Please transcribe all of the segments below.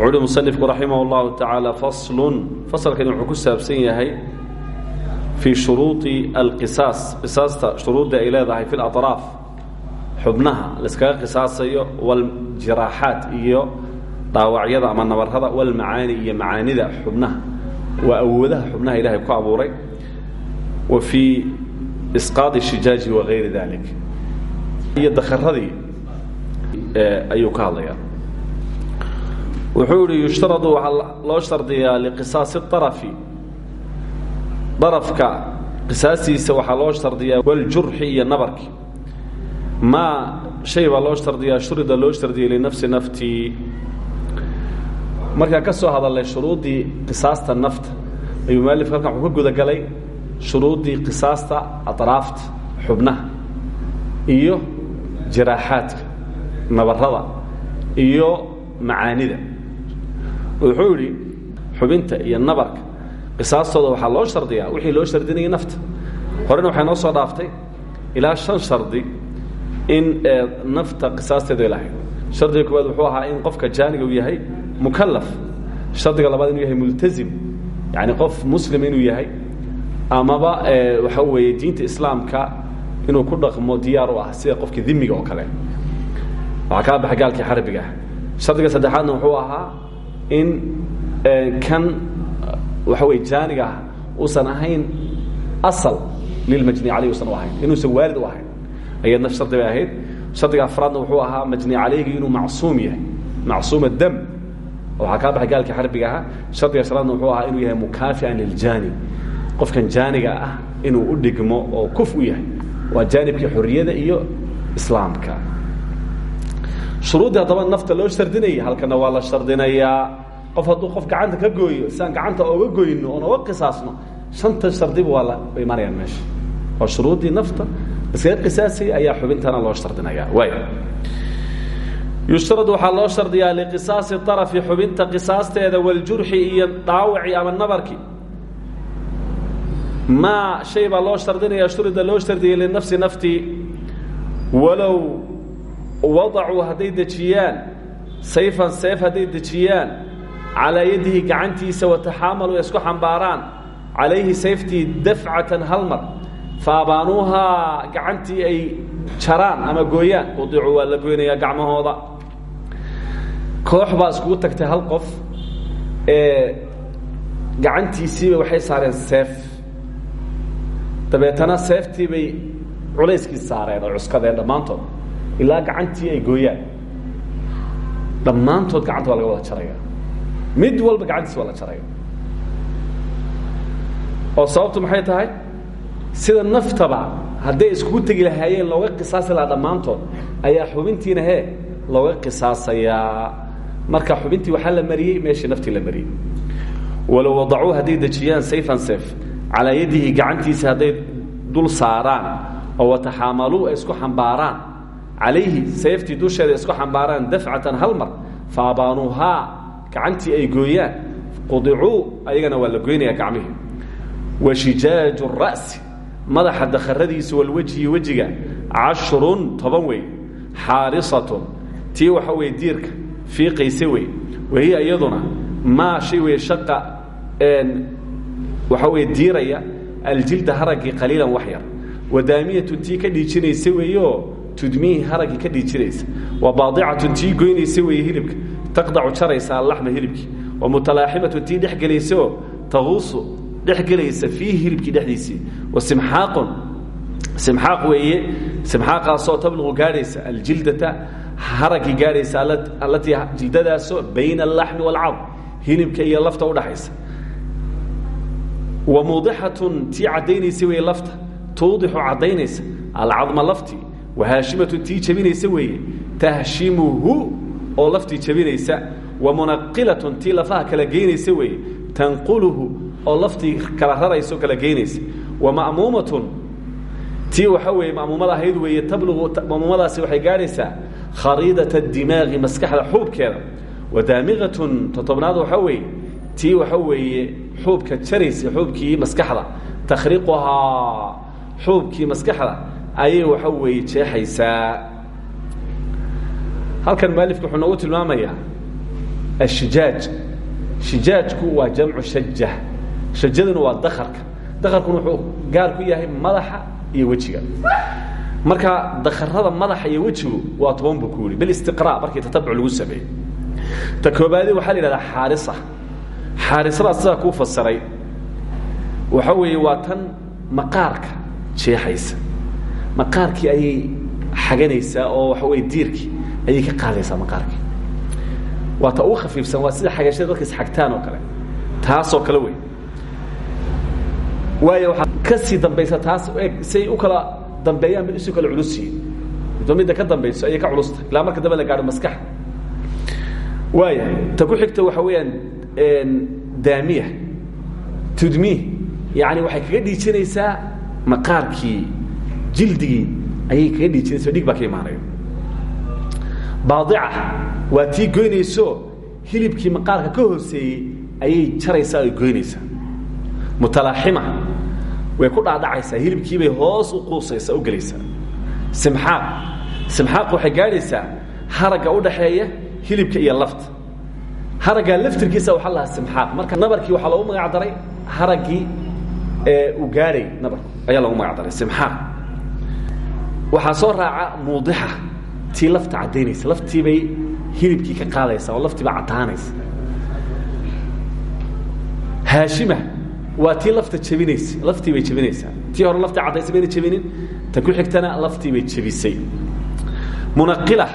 wuxuuhi musanifku raximah اllahu tacaala faslun wuxuu ku saabsan yahay fii shuruudi alqisaas qisaasta shuruudda ay leedahay fi laطraaf xubnaha layskaga qisaasayo waljiraaxaat iyo dhaawacyada ama nabarada walmacaani iyo macaanida xubnaha waa awoodaha xubnaha ilahay ku abuuray wa fii isqaadi shijaaji wagayri dalik iyo dakaradii ayuu ka hadlaya wuxuu ihi yushtaradu waxaa loo shardiyaa liqisaasi arafi darafka qisaastiisa waxaa loo shardiyaa waljurxi iyo nabarki. Maa shay baa loo shardiyaa shurida loo shardiyay linafsi naftii markaan ka soo hadalnay shuruuddii qisaasta nafta ayuu mualifka halkan wuxuu ka gudagalay shuruuddii qisaasta atraafta xubnaha iyo jiraaxaadka nabarada iyo macaanida wuxuu idhi xubinta iyo nabarka qisaastooda waxaa loo shardiyaa wixii loo shardinayay nafta. Horena waxay noo soo dhaaftay ilaa shan shardi in nafta qisaasteeda lahayd shardiga koowaad wuxuu ahaa in qofka jaaniga uu yahay mukalaf shardiga labaad inuu yahay multazim yacni qof muslima inuu yahay amaba waxa weeye diinta islaamka inuu ku dhaqmo diyaar u ah sida qofka dimiga oo kale. Waxaa kaa baxa gaalkii xarbiga. Ah shardiga saddexaadna wuxuu ahaa in kan waxa wey jaaniga ah uusan ahayn asal lilmajni caleyh usan u ahayn inuusan waalid u ahayn. Ayadna shardi bay ahayd. Shardiga afraadna wuxuu ahaa majni caleygi inuu macsuum yahay macsuum dam waxaa kaa baxay gaalkii xarbiga ahaa. Shardiga shanaadna wuxuu ahaa inuu yahay mukaafian liljaani qofkan jaaniga ah inuu u dhigmo oo kuf u yahay waa jaanibkii xorriyada iyo islaamka. Shuruuddii haddaba nafta loo shardinaya halkana waa la shardinayaa qof hadduu qof gacanta ka gooyo siaan gacanta oga goyno oon oga qisaasno shanta shardiba waa la imanayaan meesha. Waa shuruuddii nafta iskaga qisaasaya ayaa xubintana loo shardinaya waay yushtarad waxaa loo shardiyaa liqisaasi arafi xubinta qisaasteeda waljurxi iyo dhaawaci ama nabarki. Maa shay baa loo shardinaya shurida loo shardiyay linafsi naftii walow wadacuu hadday dejiyaan sayfan seef hadday dejiyaan calaa yadihi gacantiisa wataxaamalu isku xambaaraan. Calayhi sayftii dafcatan hal mar. Fa abaanuuhaa gacantii ay jaraan ama gooyaan. Udicuu waa la gacmahooda. Koox baa iskugu tagtay hal qof. Ee gacantiisiiba waxay saareen seef. Dabeetana seeftii bay culayskii saareen oo cuskadeen dhammaantood. Ilaa gacantii ay gooyaan. Dhammaantood gacanta waa laga wada jaraya mid walba gacantiis waa la oo sababtu maxay tahay? sida naftaba hadday iskugu tegi lahaayeen looga qisaasi lahaa dhammaantood ayaa xubintiina hee looga qisaasayaa. Marka xubintii waxaa la mariyey meeshii naftii la mariyey. Walow wadacuu hadday dejiyaan sayfan sayf calaa yadihi gacantiisa hadday dul saaraan oo wataxaamaluu isku xambaaraan calayhi sayftii dusheeda isku xambaaraan dafcatan hal mar fa abaanuuhaa gacantii ay gooyaan qudicuu ayagana waa la goynaya gacmihii. Wa shijaaju ra'si madaxa dakharadiisa walwejhi wejiga cashrun toban wey xaarisatun tii waxa weye diirka fiiqayse wey. Wahiya iyaduna maa shay wey shaqa waxa weye diiraya aljilda haraggii qaliilan wax yar. Wadaamiyatun tii ka dhiijinaysa weeyo tudmiihi haraggii ka dhiijinaysa. Wa baadicatun tii goynaysa weeye hilibka taqdacu jaraysa allaxma hilibkii wa mutalaaximatun tii dhex gelaysaoo taquusu dhex gelaysa fiihi hilibkii dhexdiisii wa simxaaqun simxaaq weeye simxaaqaasoo tabluqu gaadhaysa aljildata haraggii gaadhaysa allatii jildadaasoo bayna allaxmi waalcad hilibka iyo lafta udhaxaysa wa muudixatun tii caddaynaysa weeye lafta tuudixu caddaynaysa alcadma laftii wahaashimatun tii jebinaysa weeye tahshimuhu oo laftii jebinaysa wa munaqilatun tii lafaha kala geynaysa weeye tanquluhu oo laftii kala raraysa oo kala geynaysa wa ma'muumatun tii waxa weeye ma'muumada ahayd weeye tablugu ma'muumadaasi waxay gaadhaysaa khariidata dimaaqi maskaxda xuubkeeda. Wa daamiqatun totobnaad waxa weeye tii waxa weeye xuubka jaraysa xuubkii maskaxda takhriquhaa xuubkii maskaxda ayay waxa weeye jeexaysaa halkan mualifku wuxuu noogu tilmaamayaa ashijaaj. Shijaajku waa jamcu shaja shajaduna waa dakarka dakarkuna wuxuu gaar ku yahay madaxa iyo wejiga. Marka dakarada madaxa iyo wejigu waa toban buu ku yihi bilistiqra markii tatabuc lagu sameeyey. Ta koobaadi waxaa la yidhahdaa xaarisa. Xaarisadaas sidaa kuu fasiray. Waxa weeye waa tan maqaarka jeexaysa. Maqaarkii ayay xaganaysaa oo waxa weye diirkii ayay ka qaadaysaa maqaarkii waa ta ugu khafiifsan waa sida xagashada dadka isxagtaan oo kale. Taasoo kale wey waayo waxaa ka sii dambaysa taas eg say u kala dambeeyaan mid isu kala culusiyin midba midda ka dambayso ayay ka culusta ilaa marka dambe la gaadho maskaxa waaya ta ku xigta waxa weeyaan daamiya tudmi yani waxay kaga dhiijinaysaa maqaarkii jildigii ayay kaga dhiijinaysa dhig baa ka imaanaya baadica waa tii goynayso hilibkii maqaarka ka hooseeyey ayay jaraysaa oy goynaysaa. Mutalaaxima way ku dhaadhacaysaa hilibkiibay hoos u quusaysaa u gelaysaa. Simxaaq. Simxaaq waxay gaadhaysaa haragga u dhaxeeya hilibka iyo lafta. Haraggaa laftirkiisa waxaa lahaa simxaaq. Marka nabarkii waxaa loogu magac daray haraggii ee uu gaadhay nabarku. Ayaa loogu magac daray. Simxaaq. Waxaa soo raaca muudixa tii lafta caddaynaysa laftiibay hilibkii ka qaadaysaa oo laftiiba caddaanaysa. Haashima waa tii lafta jebinaysa laftii bay jebinaysaa tii hore caddaysa bayna jebinin ta ku xigtana laftii bay munaqila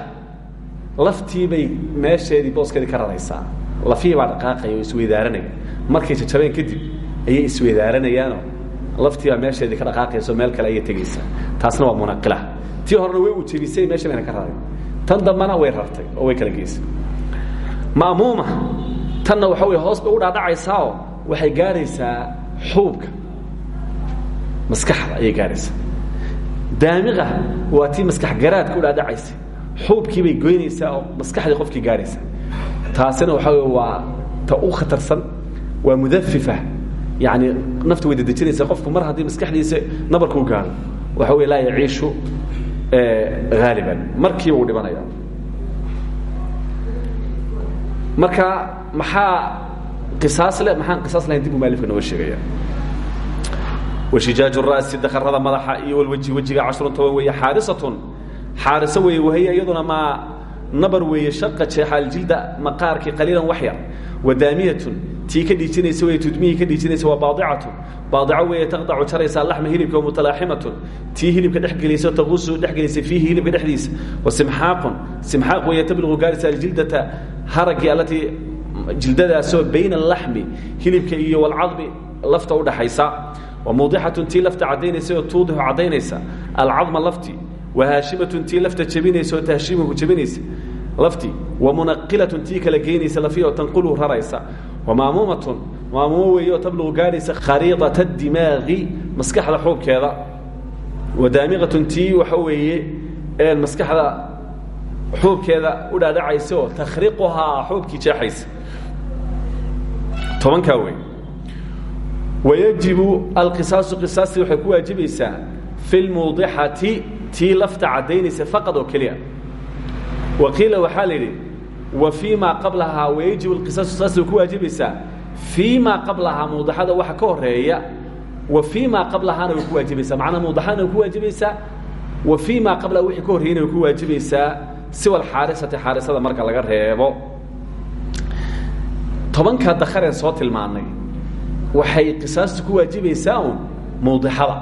laftii bay meesheedii booskeedii ka raraysaa lafihii baa oo isweydaaranaya markay jajabeen kadib ayay isweydaaranayaan laftii meesheedii ka dhaqaaqaysa oo meel kale ayay tegaysaa. Taasna waa munaqila tii horena way u jebisay meesha bayna ka raray tan dambana way rartay oo way kala geysay. Ma'muuma tanna waxa wey hoos bay u dhaadhacaysaao waxay gaadhaysaa xuubka. Maskaxda ayay gaadhaysaa daamiqa waa tii maskax garaadka u dhaadhacaysay. Xuubkii bay goynaysaa oo maskaxdii qofkii gaadhaysaa taasina waxa wey waa ta u khatarsan waa mudafifa yani nafta way dedejinaysaa qofku mar haddii maskaxdiisa nabarkuu gaadho waxa wey laa yaciishu haaliban markiiba uu dhimanaya marka maxaa qisaas le maxaan qisaas lahayn dib uu maalifka nooga sheegaya. Washijaaj ra'si dakarada madaxa iyo walweji wejiga cashrun toban weeye xaarisatun xaariso weeye wahiya iyaduna maa nabar weeye shaqa jeexa aljilda maqaarkii qaliilan wax yar wadaamiyatun tii ka dhiijinaysa wey tudmihii ka dhiijinaysa waa baadicatun. Baadico weeye taqdacu jaraysa laxma hilibka mutalaaximatun tii hilibka dhexgelaysa taqusu dhexgelaysa fiihi hilibka dhexdiisa. Wa simxaaqun simxaaq weeye tabliqu gaarisa aljildata haraggii allatii jildadaasoo bayna alaxmi hilibka iyo walcadmi lafta udhaxaysa wa muudixatun tii lafta caddaynaysa oo tuudixu caddaynaysa. Alcadma wa haashimatun tii lafta jebinaysa oo tahshiimuhu jebinaysa wa munaqilatun tii kala geynaysa lafiya oo raraysa maamuumatun maamuumo weeye oo tabluqu gaadhaysa khariidata dimaaqi maskaxda xuubkeeda wa daamiqatun tii waxa weeye maskaxda xuubkeeda u dhaadhacaysa oo takhriquhaa xuubkii jeexaysa tobankaa wey wayajibu alqisaasu qisaastii waxay ku waajibaysaa fi lmuudixati tii lafta caddaynaysa faqad oo keliya wa qiila waxaa la yidhi wa fii maa qablahaa wayajibu alqisaasu qisaastii way ku waajibaysaa fii maa qablahaa muudixada waxa ka horreeya wa fii maa qablahaana ku waajibaysaa macnaa muudixadana way ku waajibaysaa wa fii maa qablaha wixii ka horreeyana way ku waajibaysaa siwa alxaarisati xaarisada marka laga reebo. Tobankaa dakareen soo tilmaanay waxay qisaastu ku waajibaysaa un mawdixada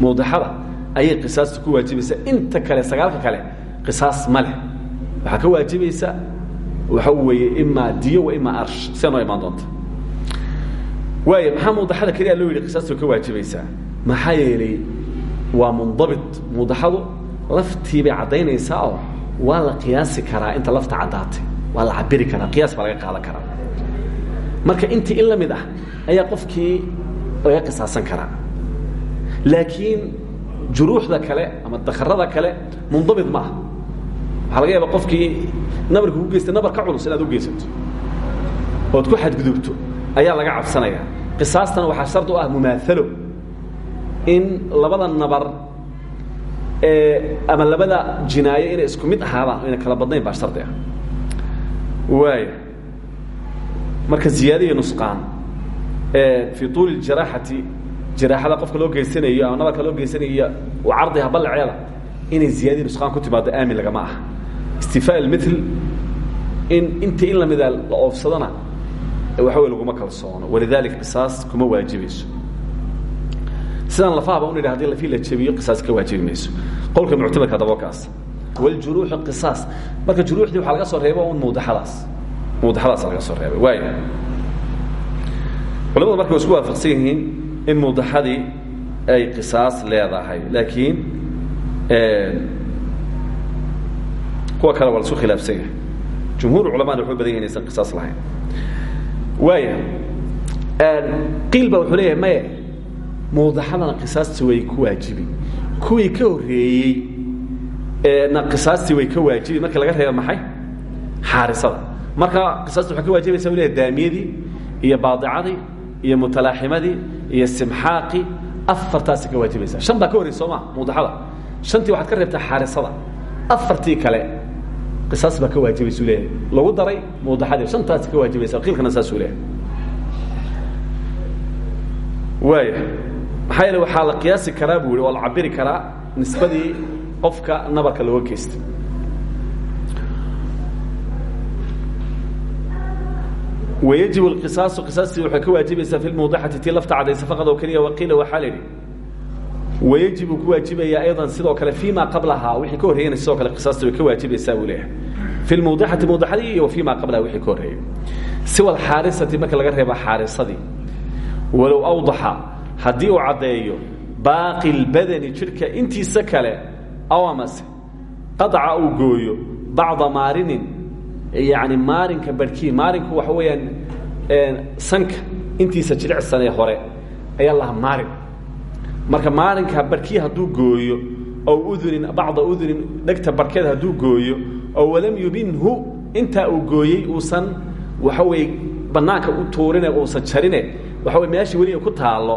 mawdixada ayay ku waajibaysaa inta kale sagaalka kale qisaas ma waxaa ka waajibaysa waxa weeye imaa diyo wa imaa arsh. Sia noo imaan doonta. Waaya maxaa mawdaxada keliya loo yidhi qisaastu ka waajibaysaa maxaa yeelay waa mundabit. Mawdaxadu laftii bay caddaynaysaa oo waa la qiyaasi karaa inta lafta caddaatay. Waa la cabiri karaa. Qiyaas baa laga qaadan karaa. Marka intii in la mid ah ayaa qofkii laga qisaasan karaa. Laakiin juruuxda kale ama dakarada kale mundabit ma aha waxaa laga yaaba qofkii nabarka ku geystay nabar ka culus inaad u geysato. Ood ku xadgudubto ayaa laga cabsanaya. Qisaastana waxaa shard u ah mumaalo in labada nabar ama labada jinaayo inay isku mid ahaadaan ayna kala badnayn baa shardi ah. Waaya marka ziyaada iyo nusqaan fii tuuli jaraaxati jaraaxada qofka loo geysanayo ama nabarka loo geysanayo cardiha ballaceeda inay ziyaadii nusqaan ku timaado aamin lagama aha istifaa almithl in inta in lamida la oofsadona waxa wey laguma kalsoono. Walidalika qisaas kuma waajibayso. Sidaan lafahaba un idha haddii lafii la jabiyo qisaas ka waajibi mayso. Qowlka muctamadka haddaba kaas. Waljuruuxu qisaas. Marka juruuxdii waxaa laga soo reeba un mawdaxadaas mawdaxadaasa laga soo reebay. Waaya culamadu marka way isku waafaqsan yihiin in mawdaxadii ay qisaas leedahay. Laakiin kuwa kale waa la isku khilaafsan yahay. Jumhuur culamana waxu badan yahin inaysan qisaas lahayn. Waaya qiil ba wuxuu leeyahay maye mawdaxadana qisaasti way ku waajibi kuwii ka horreeyey na qisaastii way ka waajibi marka laga reeba maxay? Xaarisada. Marka qisaasti waxay ka waajibaysa u leeyahay daamiyadii iyo baadicadii iyo mutalaaximadii iyo simxaaqii. Afartaasi ka waajibaysa shan baa ka horreysa soo maa mawdaxada shantii waxaad ka reebtaa xaarisada. Afartii kale qisaas baa ka waajibaysa u leeyahay lagu daray mawdaxadii shantaasi ka waajibaysa qiilkana saasuu leeyahay waaya maxaa yeele la qiyaasi karaa buu yihi oo la cabiri qofka nabarka looga geystay. Wayajib اlqisaasu qisaastii waxay ka waajibaysaa fi lmawdaxati tii lafta cadaysa oo keliya waqiila waxaa la wayajibu ku waajibayaa ayضa sidoo kale fii ma qablahaa wixii ka horreeyana sidoo kale qisaastii way ka waajibaysaa buu leeyahay. Fi lmawdaxati mawdaxadii iyo fii ma qablaha wixii ka horreeyay siwa alxaarisati marka laga reeba xaarisadii walow awdaxa haddii uu caddeeyo baaqi اlbadani jidhka intiisa kale aw amase qadaca uu gooyo bacda maarinin yani maarinka barhkii maarinku waxa weeyaan sanka intiisa jilicsanee hore ayaa lahaa maarin marka maarinka barhkii hadduu gooyo ow udunin bacda udunin dhegta barhkeed hadduu gooyo oo walam yubinhu intaa uu gooyey uusan waxa weeye bannaanka u tuurine uusan jarine waxa wey meeshii weli ku taallo.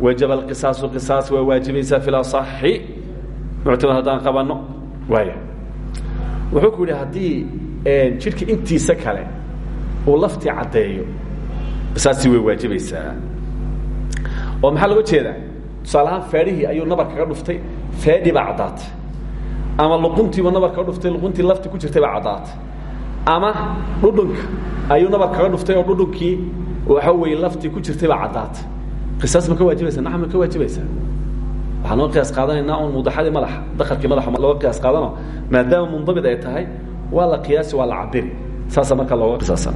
Wajaba alqisaasu qisaas waa waajibaysaa fi lasaxi muctamad haddaan qabanno? Waaya wuxuu ku yidhi haddii jidhka intiisa kale uu laftii caddeeyo qisaastii way waajibaysaa oo maxaa loga jeedaa tusaale ahaan faadhihii ayuu nabar kaga dhuftay faadhi baa caddaatay ama luquntiiba nabar kaga dhuftay luquntii lafti ku jirtay baa caddaatay ama dhudhunka ayuu nabar kaga dhuftay oo dhudhunkii waxa weeye laftii ku jirtay baa caddaatay qisaas ma ka waajibaysa nacam ma ka waajibaysaa? Waxaan noo qiyaas qaadanaynaa un mudaxadii madaxa dakarkii madaxa looga qiyaas qaadano maadaama mundabid ay tahay waa la qiyaasi waa la cabiri saasa markaa looga qisaasan.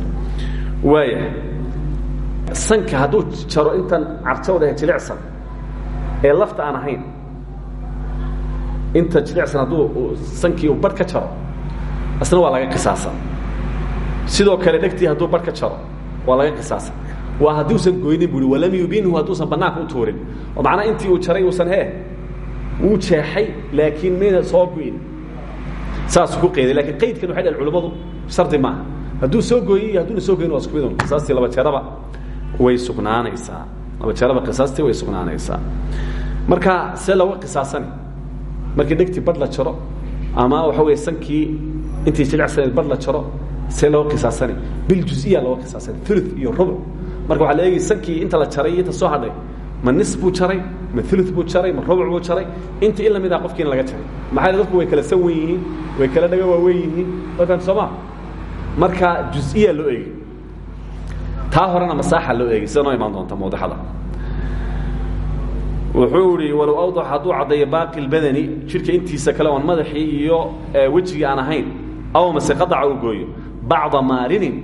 Waaya sanka hadduu jaro intan carjawdahe jilicsan ee lafta aan ahayn. Inta jilicsan hadduu sankii uu barh ka jaro isna waa laga qisaasan. Sidoo kale dhegtii hadduu barh ka jaro waa laga qisaasan. Waa hadduusan goynin bui walam yubinhu hadduusan banaanka u tuurin. Oo macnaa intii uu jaray uusan he wuu jeexay laakiin mayna soo goyn. Saasuu ku qayday lakiin qaydkan waxay dhaheen culimmadu shardi maaha. Hadduu soo gooyey iyo hadduuna soo goyin waa isku midun qisaastii laba jeeraba way sugnaanaysaa laba jeeraba qisaastii way sugnaanaysaa marka see looga qisaasani markii dhegtii badh la jaro ama waxa weeye sankii intii jilicsaneed badh la jaro see looga qisaasani biljuziya looga qisaasani ulu iyo rubuc marka waxaa la eegay sankii inta la jaray iyo inta soo hadhay ma nis buu jaray ma ulu buu jaray ma rubuc buu jaray inta in la mid ah qofkiina laga jaray maxaa dadku way kala san wen yihiin way kala dhaga waaweyn yihiin dadkan sooma marka juziya loo eegay taa horena masaaxa loo eegay sida noo imaan doonta mawdaxada wuxuu ihi walow awdax hadduu baaqi lbadani jidhka intiisa kale oon madaxii iyo wejigii aan ahayn aw mase qadaca uu gooyo bacda maarinin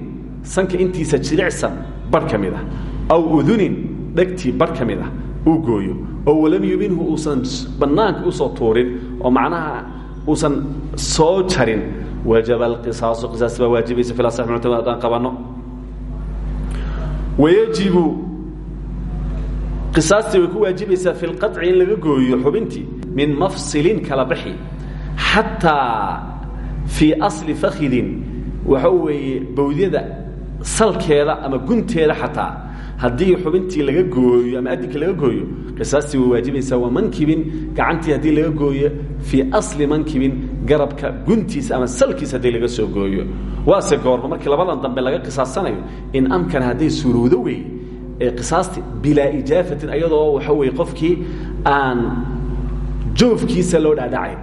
sanka intiisa jilicsan barh ka mid ah. Aw udunin dhegtii barh ka mid ah uu gooyo. Oo walam yubinhu uusan bannaanka u soo tuurin oo macnaha uusan soo jarin. Wajaba alqisaasu qisaas baa waajibaysa fi asax muctamad haddaan wayajibu. Qisaastii way ku waajibaysaa fi lqaطci in laga gooyo xubintii min mafsilin kala baxi xataa fii asli fakidin waxa weeye bawdyada salkeeda ama gunteeda xubintii laga gooyo ama adinka laga gooyo qisaastii way waajibaysaa waa mankibin gacantii haddii laga gooyo fii asli mankibin garabka guntiisa ama salkiisa haddii laga soo gooyo. Waase goorma markii labadan dambe laga qisaasanayo in amkana hadday suurowdo wey ee qisaasti bilaa ijaafatin ayadoo waxa weye qofkii aan joofkiisa loo dhaadhacayn.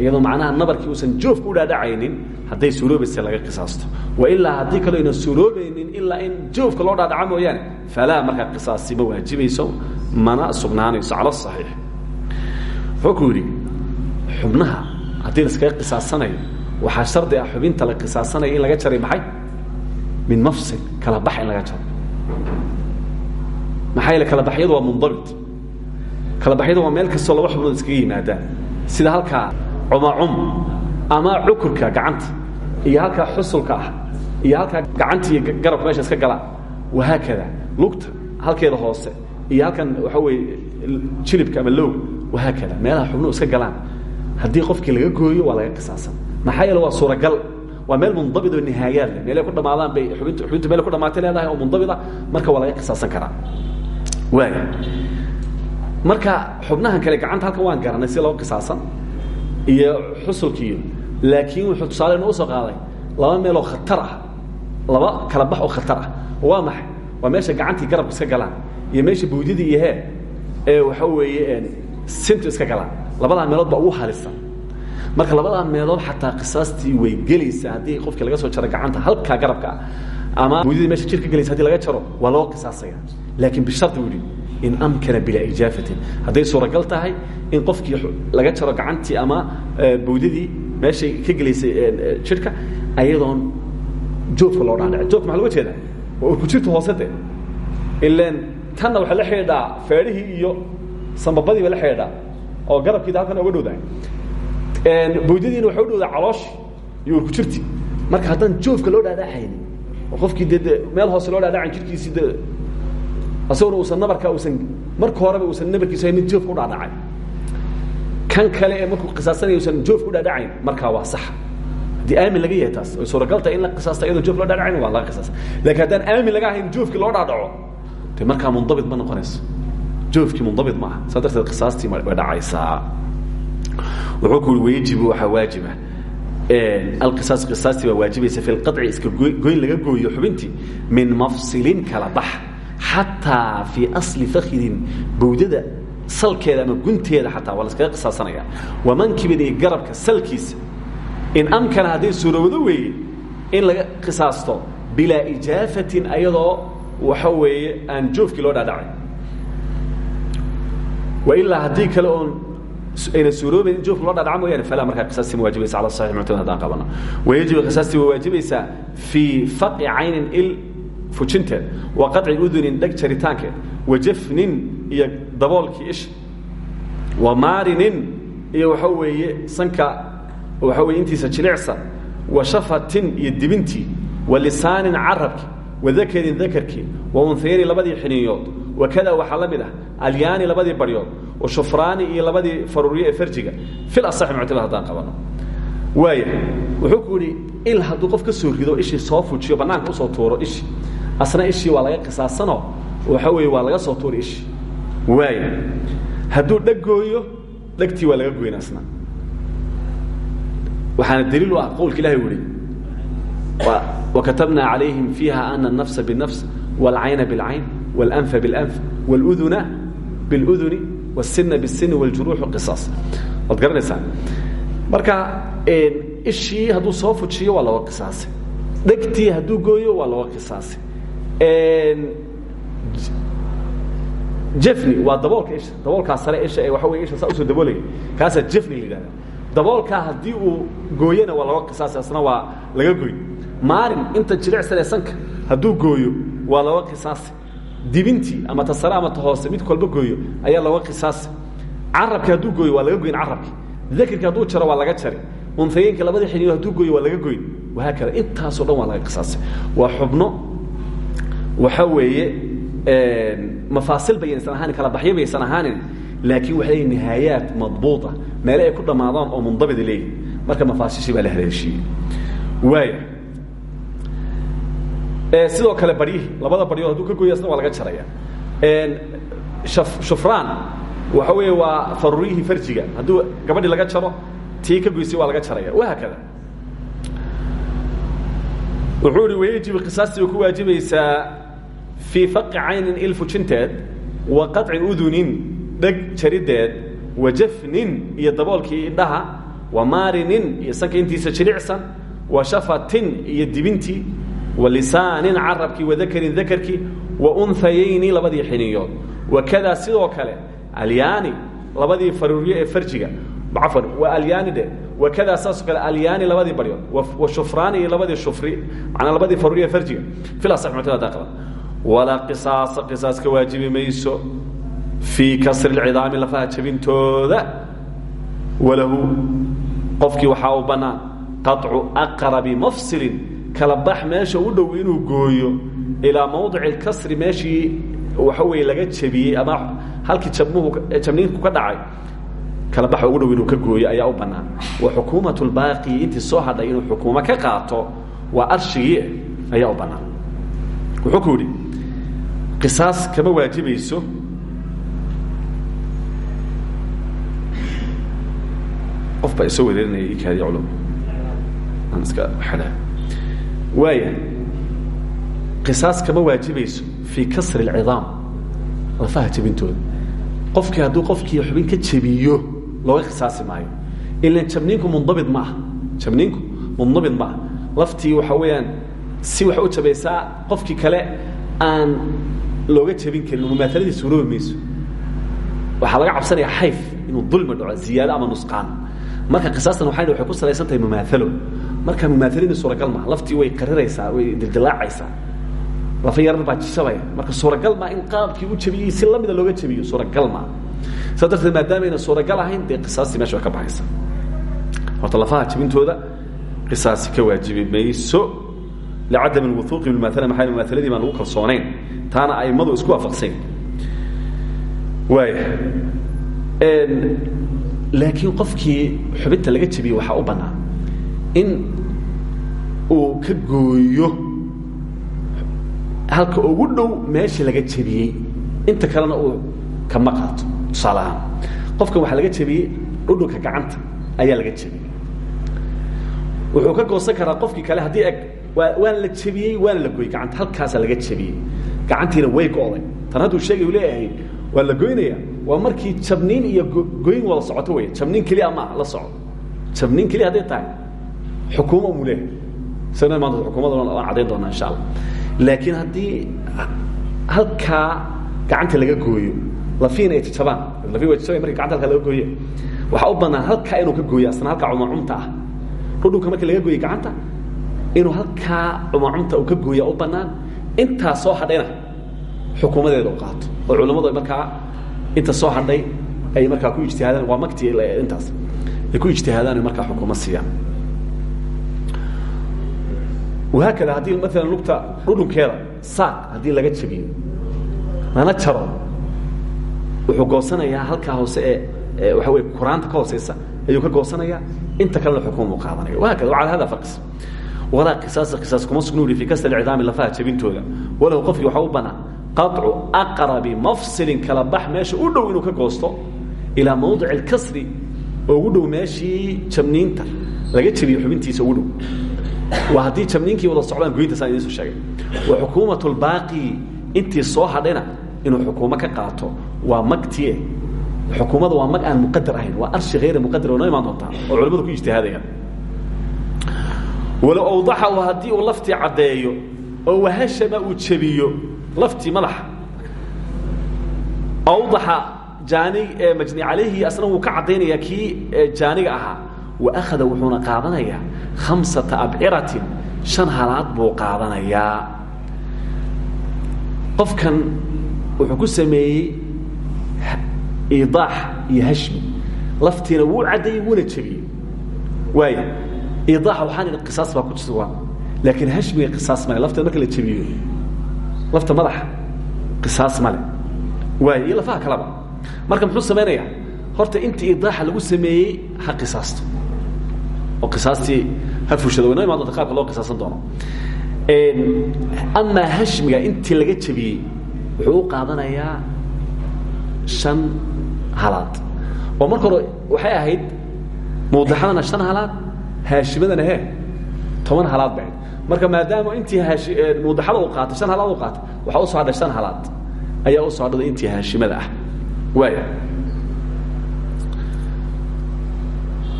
Iyadoo macnaha nabarkii uusan joofka u dhaadhacaynin hadday suuroobaysa laga qisaasto. Wailaa haddii kaloo ayna suuroobaynin ilaa in joofka loo dhaadhaca mooyaane falaa markaa qisaasi ma waajibayso mana sugnaanayso cala saxiix. Wuxuu xubnaha haddii laskaga qisaasanayo waxaa shardi ah xubinta la qisaasanayo in laga jaray maxay? Min mafsil kala bax in laga jaro. Maxaa yeele kala baxyadu waa mundabit kala baxyadu waa meel kastoo laba xubnood iskaga yimaadaan sida halkaa cumacum ama cukurka gacanta iyo halkaa xusulka ah iyo halkaa gacanta iyo garabka meesha iska galaan wahaakada lugta halkeeda hoose iyo halkan waxa weeye jilibka ama lowga wahaakada meelaha xubnuhu iska galaan haddii qofkii laga gooyo waa laga qisaasan maxaa yeele waa suuragal. Waa meel mundabit oo nihaayaad leh. Meelay ku dhamaadaan bay ubint xubintu meel ku dhamaatay leedahay oo mundabita marka waa laga qisaasan karaa. Waaya marka xubnahan kale gacanta halkan waan garanay si loo qisaasan iyo xusulkiiyo laakiin wuxuu tusaale inoo soo qaaday. Laba meeloo khatar ah laba kala bax oo khatar ah. Waa maxay? Waa meesha gacantii garabka iska galaan iyo meesha bawdidii iyo hee ee waxa weeye sintu iska galaan labadaa meelood baa ugu halisan marka labadaa meelood xataa qisaastii way gelaysaa haddii qofkii laga soo jaro gacanta halkaa garabka ah ama bawdidii meesha jirka gelaysa haddii laga jaro waa loo qisaasaya laakiin bishardi wuu in amkana bilaa ijaafatin. Hadday suuragal tahay in qofkii laga jaro gacantii ama bawdadii meeshay ka gelaysay jidhka ayadoon joofka loo dhaadhaci joofka maxa loga jeedaa? Waa urkujirta hoose de ilan tanna waxay la xidhiidhaa feedhihii iyo sambabadii bay la xidhiidhaa oo garabkiida halkan uga dhowdahay bawdadiina waxay u dhowdaa calooshii iyo urkujirtii marka haddaan joofka loo dhaadhacaynin oo qofkii de de meel hoose loo dhaadhacayn jirkiisii de asaguna uusan nabarka uusan marka horeba uusan nabarkiisu hay mid joofka u dhaadhacay. Kan kale ee markuu qisaasanaya usan joofka u dhaadhacayn markaa waa sax. Haddii aamin laga yahay taas oy suuragal tahay in la qisaasta iyadoo joof loo dhaadhacayn waa laga qisaasa laakiin haddaan aamin laga ahayn joofkii loo dhaadhaco de markaa mundabit ma noqonayso joofkii mundabit ma aha saa darteed qisaastii way wuxuu ku uri wayajibu waxaa waajiba alqisaas qisaastii baa waajibaysa fi lqaطci iska goyn laga gooyo xubintii min mafsilin kala bax xataa fii asli fakidin bawdada salkeeda ama gunteeda xataa waa laskaga qisaasanaya wamankibin iyo garabka salkiisa in amkana hadday suurowdo weeye in laga qisaasto bilaa ijaafatin ayadoo waxa weeye aan joofkii loo dhaadhacay wailaa haddii kale oon ayna suuroobayn in joofka loo dhaadhaca mooyaane falaa markaa qisaastii ma waajibaysa cala saxix muctamad haddaan qabano wayajibu qisaastii waa waajibaysaa fii faqi caynin il fujinteed wa qaطci udunin dheg jaritaankeed wa jafnin iyo daboolkii isha wa maarinin iyo waxa weeye sanka waxa weye intiisa jilicsan wa shafatin iyo dibintii wa lisaanin carabki wa dakarin dakarkii wa unhayni labadii xiniinyood wakada waxaa la mid ah alyaani labadii baryood washufraani iyo labadii faruuryo ee farjiga fil asaxi muctamad haddaan qabano waaya wuxuu ku yidhi il hadduu qof ka soo rido ishii soo fujiyo bannaanka u soo tuuro ishii asna ishii waa laga qisaasanoo waxa weeye waa laga soo tuuri ishii waaya hadduu dheg gooyo dhegtii waa laga goyn asna waxaana daliil u ah qowlka ilahay u yihi wakatabna calayhim fiiha ana anafsa binafs waalcayna bilcayn واlأnfa bاlأnf واlأduna bاlأduni والsina bالsini واljuruuxu qisaas waad garanaysaa marka ishii hadduu soo fujiyo waa looga qisaasay dhegtii hadduu gooyo waa looga qisaasay jefni waa daboolka isha daboolkaa sare isha ee waxa wey isha saa usoo daboolaya kaasaa jefni la yidhahda daboolkaa haddii uu gooyana waa looga qisaasay asna waa laga goy maalin inta jilicsan ee sanka hadduu gooyo waa looga qisaasay dibintii ama ta sare ama ta hoose mid kolba gooyo ayaa looga qisaasay carabki hadduu gooyo waa laga goyn carabki. Dakrki hadduu jaro waa laga jari. Unhayeenka labadii xiniyo hadduu gooyo waa laga goyn. Wahaakada intaasoo dhan waa laga qisaasay waa xubno. Waxa weeye mafaasil bayaysan ahaanin kala baxyo baysan ahaanin laakiin waxay leeyihiin nihaayaat madbuuطa meele ay ku dhammaadaan oo mundabida leeyihiin marka mafaasishii baa la haleeshiiyey waaya sidoo kale baryihii labada baryood hadduu ka gooya asna waa laga jaraya. Shufraan waxa weeye waa faruuriyihii farjiga. Hadduu gabadhii laga jaro tii ka goysay waa laga jaraya. Wahaakada wuxuu ihi wayajibu qisaastii ku waajibaysaa fii faqi caynin il fujinteed wa qaطci udunin dheg jarideed wa jafnin iyo daboolkii idhaha wa maarinin iyo sanka intiisa jilicsan wa shafatin iyo dibintii lisaanin carabkii wadakarin dakarkii wa unhayayni labadii xiniyood wakadaa sidoo kale alyaani labadii faruuryo ee farjiga. Cafan waa alyaani dhe wakadaa saasoo kale alyaani labadii baryood. Wa shufraani iyo labadii shufri manaa labadii faruuryo farjiga. Fil asax muctamad aqla walaa qisaasa qisaas ka waajibi mayso. Fii kasri lcidaami lafaha jabintooda. Walahu qofkii waxaa u bannaan qaطcu aqrabi mafsilin kala bax meesha u dhow inuu gooyo ilaa mawdici اlkasri meeshii waxa weeye laga jabiyey ama halkii jabmuhu jabniinku ka dhacay. Kala baxa ugu dhow inuu ka gooyo ayaa u bannaan. Wa xukuumat اlbaaqi intii soo hadhay inuu xukuumo ka qaato waa arshigii ayaa u bannaan. Wuxuu ku yidhi qisaas kama waajibayso qof baa isoo wereerinaya ii kaadiya culum. Aan iska waaya qisaas kama waajibayso fii kasri اlcidaam lafaha jabintooda qofkii hadduu qofkii xubin ka jabiyo looga qisaasi maayo. Ilan jabniinku mundabit ma aha. Mundabit ma aha. Waxa weeyaan si wax u jabaysaa qofkii kale aan looga jabin karin mumaaladii suuroobi mayso. Waxaa laga cabsanaya xayf inuu dulmi dhaco ziyaado ama nusqaan. Marka qisaastan waa waxay ku salaysan tahay marka mumaaladii suuragal maa laftii way qariraysaa way dildilaacaysaa. Lafa yarar baa jisabaya marka suuragal maa in qaabkii u jabiyey si lamida looga jabiyo suuragal maa saa darteed maadaamaayna suuragal ahayn dee qisaastii meesha way ka baxaysa. Horta lafaha jabintooda qisaasi ka waajibi mayso. Licadam lwuuqi bimaala maxaa mumaaladii baan lagu kalsoonayn. Taana aimadu isku waafaqsan waaya laakiin qofkii xubinta laga jabiyey waxaa u bannaan in uu ka gooyo. Halka ugu dhow meeshii laga jabiyey inta kalena uu kama qaato tusaale ahaan qofkan waxaa laga jabiyey dhudhunka gacanta ayaa laga jabiyey wuxuu ka goosan karaa qofkii kale haddii eg waa waana la jabiyey waana la gooyey gacanta halkaasaa laga jabiyey gacantiina way go'day tan hadduu sheegay u leeyahay waa la goynaya waa markii jabniin iyo goyn wada socoto wey jabniin keliya ma la soco. Jabniin keliya hadday tahay xukuuma mu isagna maanta xukuumada waan caddayn doonaa insha allah laakiin haddii halkaa gacanta laga gooyo lafiina ay jajabaan lafi way jajabay markii gacanta laga gooye waxaa u bannaan halkaa inuu ka gooyo asna halkaa cumacumta ah dhudhunka markii laga gooyey gacanta inuu halkaa cumacumta uu ka gooya u bannaan intaa soo hadhayna xukuumadeeda qaato oo culammadu ay inta soo hadhay ay markaa ku ijtihaadaan waa makti intaas ay ku ijtihaadaan ay markaa xukuumo wahaakada haddii maalan lugta dhudhunkeeda saaq haddii laga jabiyo lana jaro wuxuu goosanayaa halkaa hoose ee waxa wey quraanta ka hooseysa ayuu ka goosanayaa inta kalena xukuum u qaadanaya wahaakada wacala hada faqis walaa qisaasa qisaas kuma sugnu yidhi fii kasri icidaami lafaha jabintooda. Walow qofkii waxaa u bannaan qaطcu aqrabi mafsilin kala bax meesha u dhow inuu ka goosto ilaa mawdici اlkasri oo ugu dhow meeshii jabniinta laga jabiyo xubintiisa ugu dhow waa haddii jabniinkii wada socdaan goynta saan idiin soo sheegay. Wa xukuumat اlbaaqi intii soo hadhayna inuu xukuumo ka qaato. Waa magtie xukuumada waa mag aan muqadar ahayn. Waa arshi hayra muqadar oo noo imaan doontaa? Oo culamadu ku ijtihaadayaan. Walow awdaxahu haddii uu laftii caddeeyo oo wahashama uu jabiyo laftii madaxa awdaxa jaanig majni calayhi asna wuu ka caddaynayaa kii jaaniga ahaa wa akhada wuxuuna qaadanayaa khamsata abciratin shan halaad buu qaadanayaa qofkan wuxuu ku sameeyey iidaax iyo hashmi laftiina wuu caddeeyey wuuna jebiyey waaya iidaaxa waxaan idhi qisaas baa ku sugan laakiin hashmiga qisaas male lafteeda marka la jebiyo lafta madaxa qisaas male waay iyo lafaha kaleba marka muxuu samaynayaa horta intii idaaxa lagu sameeyey ha qisaasto oo qisaastii ha fushado way noo imaan donta qaabka loo qisaasan doono. Amaa hashmiga intii laga jabiyey wuxuu u qaadanayaa shan halaad. Oo marka hore waxay ahayd mawdaxadana shan halaad haashimadana he toban halaad ba ahayd. Marka maadaama intii mawdaxada u qaatay shan halaad u qaatay waxaa u soo hadhay shan halaad. Ayaa u soo hadhada intii haashimada ah. Waaya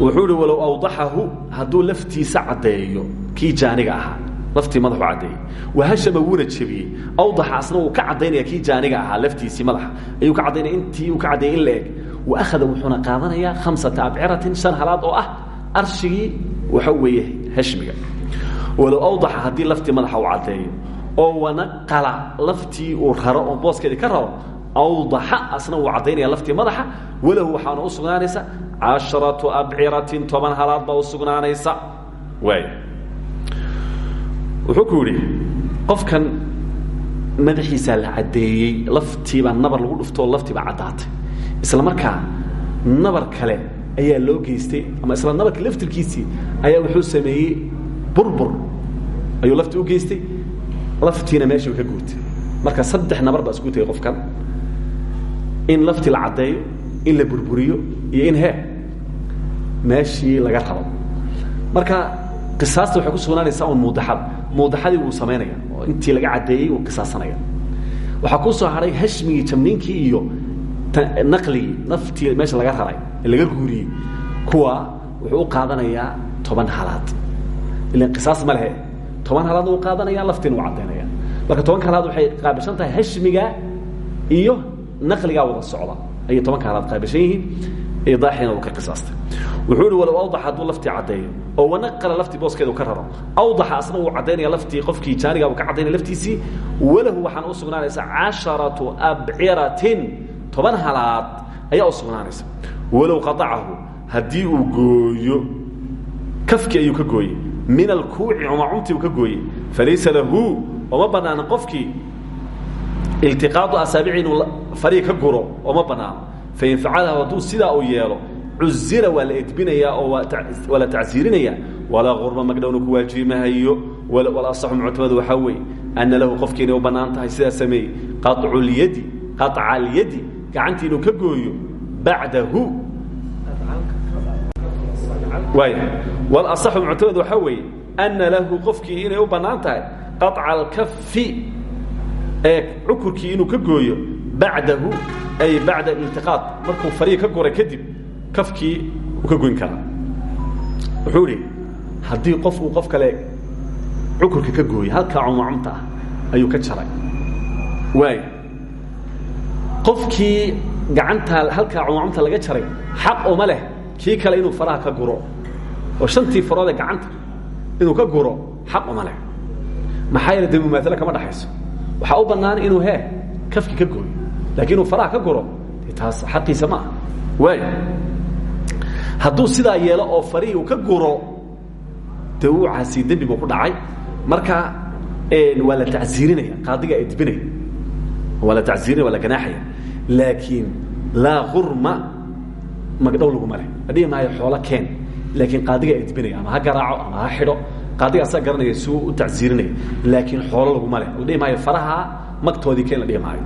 wuxuu ihi walow awdaxahu hadduu laftiisa caddeeyo kii jaaniga ahaa. Laftii madaxu caddeeyey. Wahashama wuuna jebiyey awdaxa asna wuu ka caddaynaya kii jaaniga ahaa laftiisii madaxa. Ayuu ka caddaynaya intii uu ka caddeeyey in la wa akhada wuxuuna qaadanayaa khamsata abciratin shan halaad oo ah arshigii waxa weeye hashmiga. Walow awdaxa haddii laftii madaxa uu caddeeyo oo wanaqala laftii uu raro oo booskeedii ka raro awdaxa asna wuu caddaynaya laftii madaxa walahu waxaana u sugnaanaysa casharatu toban halaad baa u sugnaanaysa wuxuu ku yidhi qofkan madaxiisaa la caddeeyey laftiibaa nabar lagu dhuftoo laftiibaa caddaatay isla markaa nabar kale ayaa loo geystay ama isla nabarka laftirkiisii ayaa wuxuu sameeyey burbur ayuu lafti u geystay laftiina meeshii ka guurtay marka saddex nabar baa isku tegay qofkan in laftii la caddeeyo in la burburiyo iyo in he meeshii laga rabo. Marka qisaasta waxay ku sugnaanaysaa un muudaxada muudaxadii wuu samaynaya oo intii laga caddeeyey wuu qisaasanaya. Waxaa ku soo hadhay hashmigii jamniinkii iyo naqligii naftii meesha laga raray ee laga guuriyey. Kuwa wuxuu u qaadanayaa toban halaad. Ilan qisaas ma lehe toban halaadna uu qaadanaya laftiina uu caddaynaya marka tobanka halaad waxay qaabishan tahay hashmiga iyo naqligaa wada socda. Ayay tobanka halaad qaabishan yihiin idaaxiina uu ka qisaastay. Wuxuu ihi walow awdax hadduu laftii oo wanaqala laftii booskeeda uu ka raro awdaxa asna wuu caddaynaya laftii qofkii jaaniga uu ka caddaynaya laftiisii walahu waxaana u sugnaanaysa casharatu abciratin toban halaad ayaa u sugnaanaysa. Walow qaacahu haddii uu gooyo kafkii ayuu ka gooyey min alkuuci cumacumtii uu ka gooyey falaysa lahu ooma banaana qofkii iltiqaadu asaabici inuu farii ka guro ooma banaano fain facalahu hadduu sidaa uu yeelo cuzira waa la edbinayaa oo waa la tacsiirinaya. Walaa qurba magdhowna ku waajibimahayo walasaxu muctamadu waxaa weeye. Ana lahu qofkii inay u bannaan tahay sidaa sameeyey. Qaculyadi qaca alyadi gacantii inuu ka gooyo bacdahu. Walasaxu muctamad waxaa weeye. Ana lahu qofkii inay u bannaan tahay qaطca alkafi ee cukurkii inuu ka gooyo bacdahu ay bacda iltiqaad. Markuu farii ka guray kadib kafkii uu ka goyn karaa. Wuxuu idhi haddii qofku qof kale cukurka ka gooyey halkaa cumacumta ah ayuu ka jaray. Waaya qofkii gacantaa halkaa cumacumta laga jaray xaq uma leh kii kale inuu faraha ka guro. Oo shantii faroodee gacanta inuu ka guro xaq uma leh. Maxaa yeele dee mumaasalo kama dhaxayso waxaa u bannaan inuu he kafki ka gooyo lakiin inuu faraha ka guro taas xaqiisa ma ah waaya hadduu sidaa yeelo oo farihii uu ka guro dee wuu caasiyey dembi buu ku dhacay. Marka waa la tacsiirinaya qaadiga edbinaya waa la tacsiirinaya waa la ganaaxaya laakiin laa gurma magdhow laguma leh la dhihi maayo xoolo keen laakiin qaadigaa edbinaya ama ha garaaco ama ha xidho qaadiga asaa garanaya si u tacsiirinaya laakiin xoolo laguma leh dhihi maayo faraha magtoodii keen la dhihi maayo.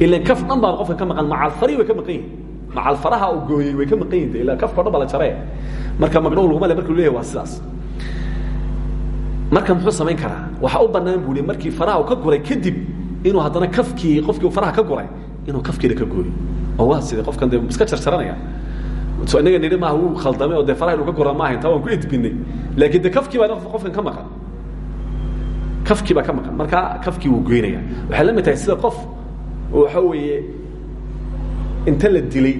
Ilan kaf dhan baan ka maqan macalfari way ka maqan yihiin macalfaraha uu gooyey way ka maqan yihiin ilaa kafka o dhan la jaree. Marka magdhow laguma le markuu leeyahy waa marka muxuu samayn karaa? Waxaa u bannaan buu markii faraha ka guray kadib inuu haddana kafkii qofkii faraha ka guray inuu kafkiina ka gooyo oo waa sida qofkan dee iska jarjaranaya so inaga nidhi maaha wuu khaldamay oo dee faraha inuu ka gura maahayn taa waan ku edbinay. Laakiin de kafkii baa qofkan ka maqan kafkii baa ka maqan markaa kafkii wuu goynaya. Waxay la mid tahay sida qof waxa weeye inta la dilay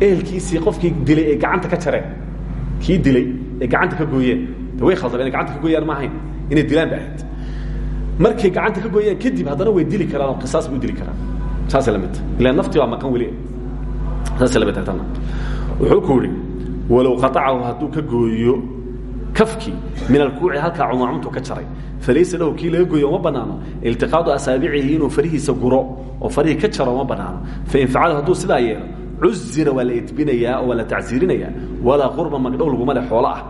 ehelkiisii qofkii dilay ee gacanta ka jareen kii dilay ee gacanta ka gooyeen. De way khaldameen gacanta ka gooyaan ma ahayn inay dilaan ba ahayd. Markay gacanta ka gooyaan kadib haddana way dili karaan oo qisaas bay u dili karaan saasay la mid tahay. Ila naftii baa maqan weli. Saasay la mid tahay tana wuxuu ku yidhi walow qatacahu hadduu ka gooyo kafkii min alkuuci halkaa cumacumtu ka jaray falaysa lahu kii laga gooyo uma banaano iltiqaadu asaabicihi inuu farihiisa guro oo farihii ka jaro uma banaano fain facala hadduu sidaa yeelo cuzira waa la edbinayaa oo waa la qurba magdhow laguma leh xoolo ah.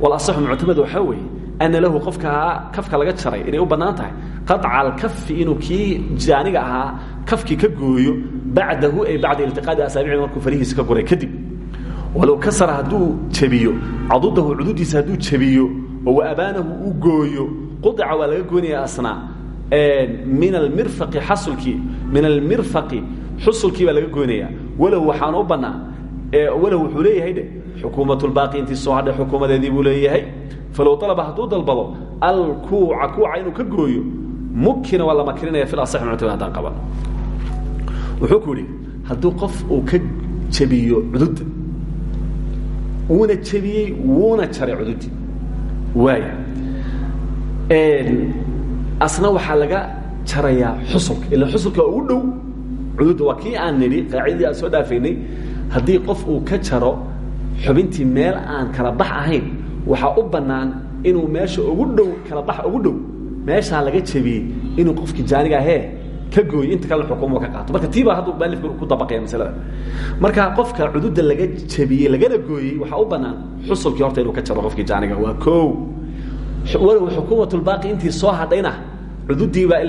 Walasaxu muctamad waxaa weeye ana lahu qofka kafka laga jaray inay u bannaan tahay qaطca alkafi kii jaaniga ahaa kafkii ka gooyo bacdahu ay bacda iltiqaadi asaabici markuu farihiisa ka kadib walow kasara hadduu jabiyo cadudahu cududiisa hadduu jabiyo oo waabaanahu u gooyo qudica waa laga goynaya asna. Min almirfaqi xasulkii min almirfaqi xusulkii baa laga goynaya. Walow waxaan u bannaan walow wuxuu leeyahay dhe xukuumatulbaaqi intii soo hadhay xukuumadeedii buu leeyahay falow alaba hadduu dalbado alkuuca kuuca inuu ka gooyo mukina waa la makirinaya muctamad haddaan qaban. Wuxuu ku yidhi qof uu ka jabiyo cududda wuuna jabiyey wuuna jaray cududii waaya asna waxaa laga jarayaa xusulka. Ila xusulka ugu dhow cududda waa aan nidhi qaacidadii soo dhaafaynay. Haddii qof uu ka jaro xubintii meel aan kala bax ahayn waxaa u bannaan inuu meesha ugu dhow kala bax ugu dhow meeshaa laga jabiyey inuu qofkii jaaniga ahee ka gooyo inta kalena xukuumo ka qaato. Marka tii baa hadduu mualifka ku dabaqaya masalada. Marka qofka cududda laga jabiyey lagana gooyey waxaa u bannaan xusulkii horta inuu ka jaro qofkii jaaniga. Waa koo walow xukuumatulbaaqi intii soo hadhayna cududiibaa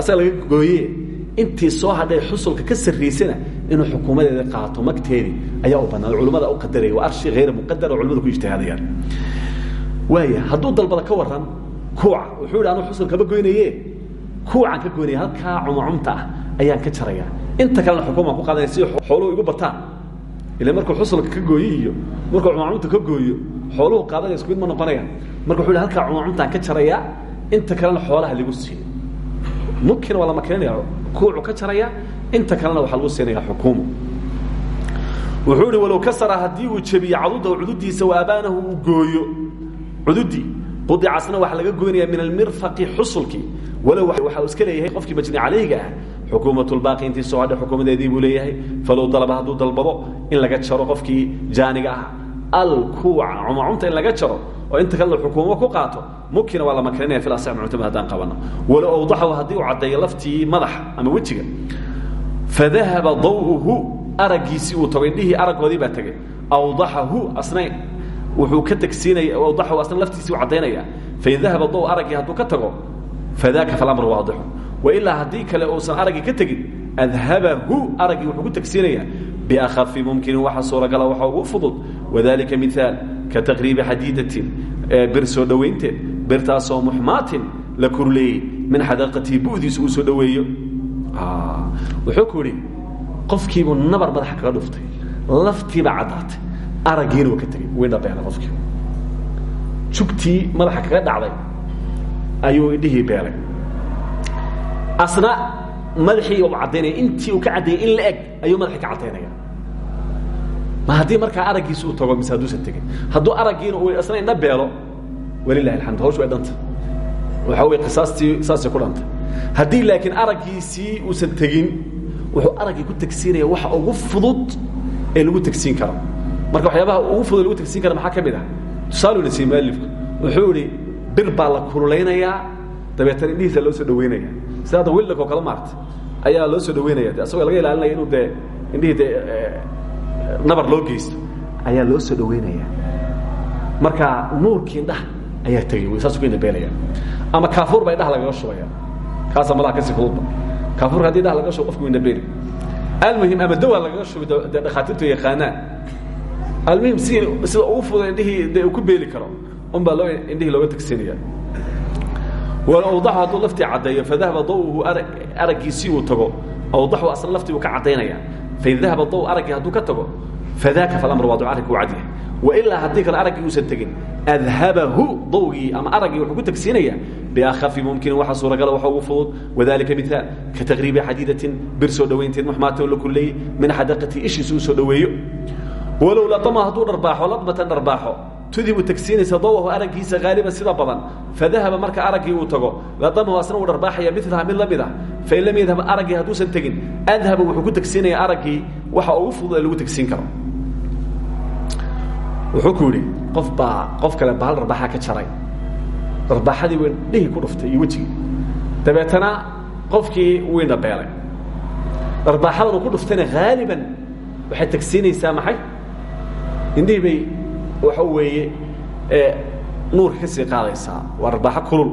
asaga laga gooye intii soo hadhay xusulka ka sarraysana inuu xukuumadeeda qaato magteedii ayaa u bannaan. Culimmada u qadaraya waa arshi hayra muqadar oo culimadu ku ijtihaadayaan. Waaya hadduu dalbada ka waran kuuca wuxuu yidhi anuu xusul kama goynaye kuucaan ka goynaya halkaa cumacumta ah ayaan ka jaraya. Inta kalena xukuumaan ku qaadanaya si xooluhu igu bataan. Ila markuu xusulka ka gooyo iyo markuu cumacumta ka gooyo xooluhu qaadanaya isku mid ma noqonayaan. Marka wuxuu yidhi halkaa cumacumtaan ka jarayaa inta kalena xoolaha lagu siiyo mumkina waa la makirinaya kuucu ka jaraya inta kalena waxaa lagu siinaya xukuumo wuxuu ihi walow kasara haddii uu jebiye caduda cududiisa waabaanahu uu gooyo. Cududii qudicasna waxaa laga goynaya min almirfaqi xusulkii walow waxa iska leeyahay qofkii majni calayga ah xukuumatulbaaqi intii soo xukuumadeedii buu leeyahay falow dalaba hadduu dalbado in laga jaro qofkii jaaniga ah. Alkuuca cumacumta in laga jaro oo inta kalena xukuumo ku qaato mukina waa la fil asax muctamad haddaan qabano walow awdaxahu haddii uu caddeeyo laftii madaxa ama wejiga fadahaba daw'uhu araggiisii uu tago indhihii araggoodii baa tegey awdaxahu asna wuxuu ka tegsiinaya awdaxahu asna laftiisii u caddaynaya. Fain dahaba daw araggii hadduu ka tago fadaaka falamru waadixu. Wailaa haddii kale uusan araggii ka tegin adhabahu araggii wuxuu ku tegsiinayaa biakhafi mumkinin waxa suuragala waxa ugu fudud. Wadalika miaal ka taqriibi xadiidatin bir soo dhowaynteed birtaasoo muxmaatin la kurleeyey min xadaqatihi bu'diisu uu soo dhoweeyo wuxuu ku idhi qofkiibuu nabar madaxa kaga dhuftay laftiibaa caddaatay araggiina waa ka tegey way dhabeela qofkii jugtii madaxa kaga dhacday ayuu idhihii beelay. Asna madaxii u caddaynaya intii uu ka caddeeyey in la eg ayuu madaxii ka caddaynaya ma haddii markaa araggiisi uu tago mise hadduusan tegin? Hadduu araggiina uu asna indha beelo walilahi alxamd hawsh way dhanta waxaa wey qisaastii saasay ku dhantay. Haddii laakiin araggiisii uusan tegin wuxuu araggii ku tegsiinaya waxa ugu fudud ee lagu tegsiin karo marka waxyaabaha ugu fudud lagu tegsiin kara maxaa ka mid ah tusaaluu na siiyey mualifku wuxuu idhi bir baa la kululeynayaa dabeetana indhihiisa loo soo dhaweynaya sida hadda wildhak oo kale maarta ayaa loo soo dhaweynaya de asagoo laga ilaalinaya inuu dee indhihii dee nabar loo geysto ayaa loo soo dhaweynaya marka nuurkii indhaha ayaa tegey wy saasuu ka indhabeelaya ama kaafuur baa indhaha lagaga shubaya kaasa malaha ka sii fududba kaafuurka haddii indhaha lagaga shubo qofku indhabeeli almuhim ama dawa lagaga shubi dee dhakhaatiirtu yaqaanaan almuhim si sida ugu fudud indhihii dee uu ku beeli karo un baa loo indhihii looga tegsinaya walawdaxu hadduu laftii caddeeyo fadahaba dawuhu araggiisii uu tago. Awdaxu asna laftii uu ka caddaynaya fain dahaba daw araggii hadduu ka tago fadaaka falamr waa ducarika u cadyahay. Wailaa haddii kale araggii uusan tegin adhabahu dawgii ama araggii wuxuu ku tegsiinaya biakhafi mumkinin waxa suuragala waxa ugu fudud. Wadalika miaal ka taqriibi xadiidatin bir soo dhowaynteed muxmaata la kulleeyey min xadaqatii ishiisa uu soo dhoweeyo walow latama hadduu dharbaaxo ladmatan dharbaaxo. Tudibu tegsiinaysa dawahu araggiisa haaliban sida badan. Fadahaba marka araggii uu tago ladamahu asna uu dharbaaxaya milaha mid la mid ah fain lam yadhab araggii hadduusan tegin adhaba wuxuu ku tegsiinaya araggii waxa ugu fudud ee lagu tegsiin karo. Wuxuu ku yidhi qof baa qof kale bahal dharbaaxa ka jaray. Darbaaxadii way dhihii ku dhuftay iyo dabeetana qofkii wiina beelay. Darbaaxadan uu ku dhuftayna haaliban waxay tagsiinaysaa maxay indhihii bay waxa weeye nuurka ka sii qaadaysaa. Waa darbaaxo kulul.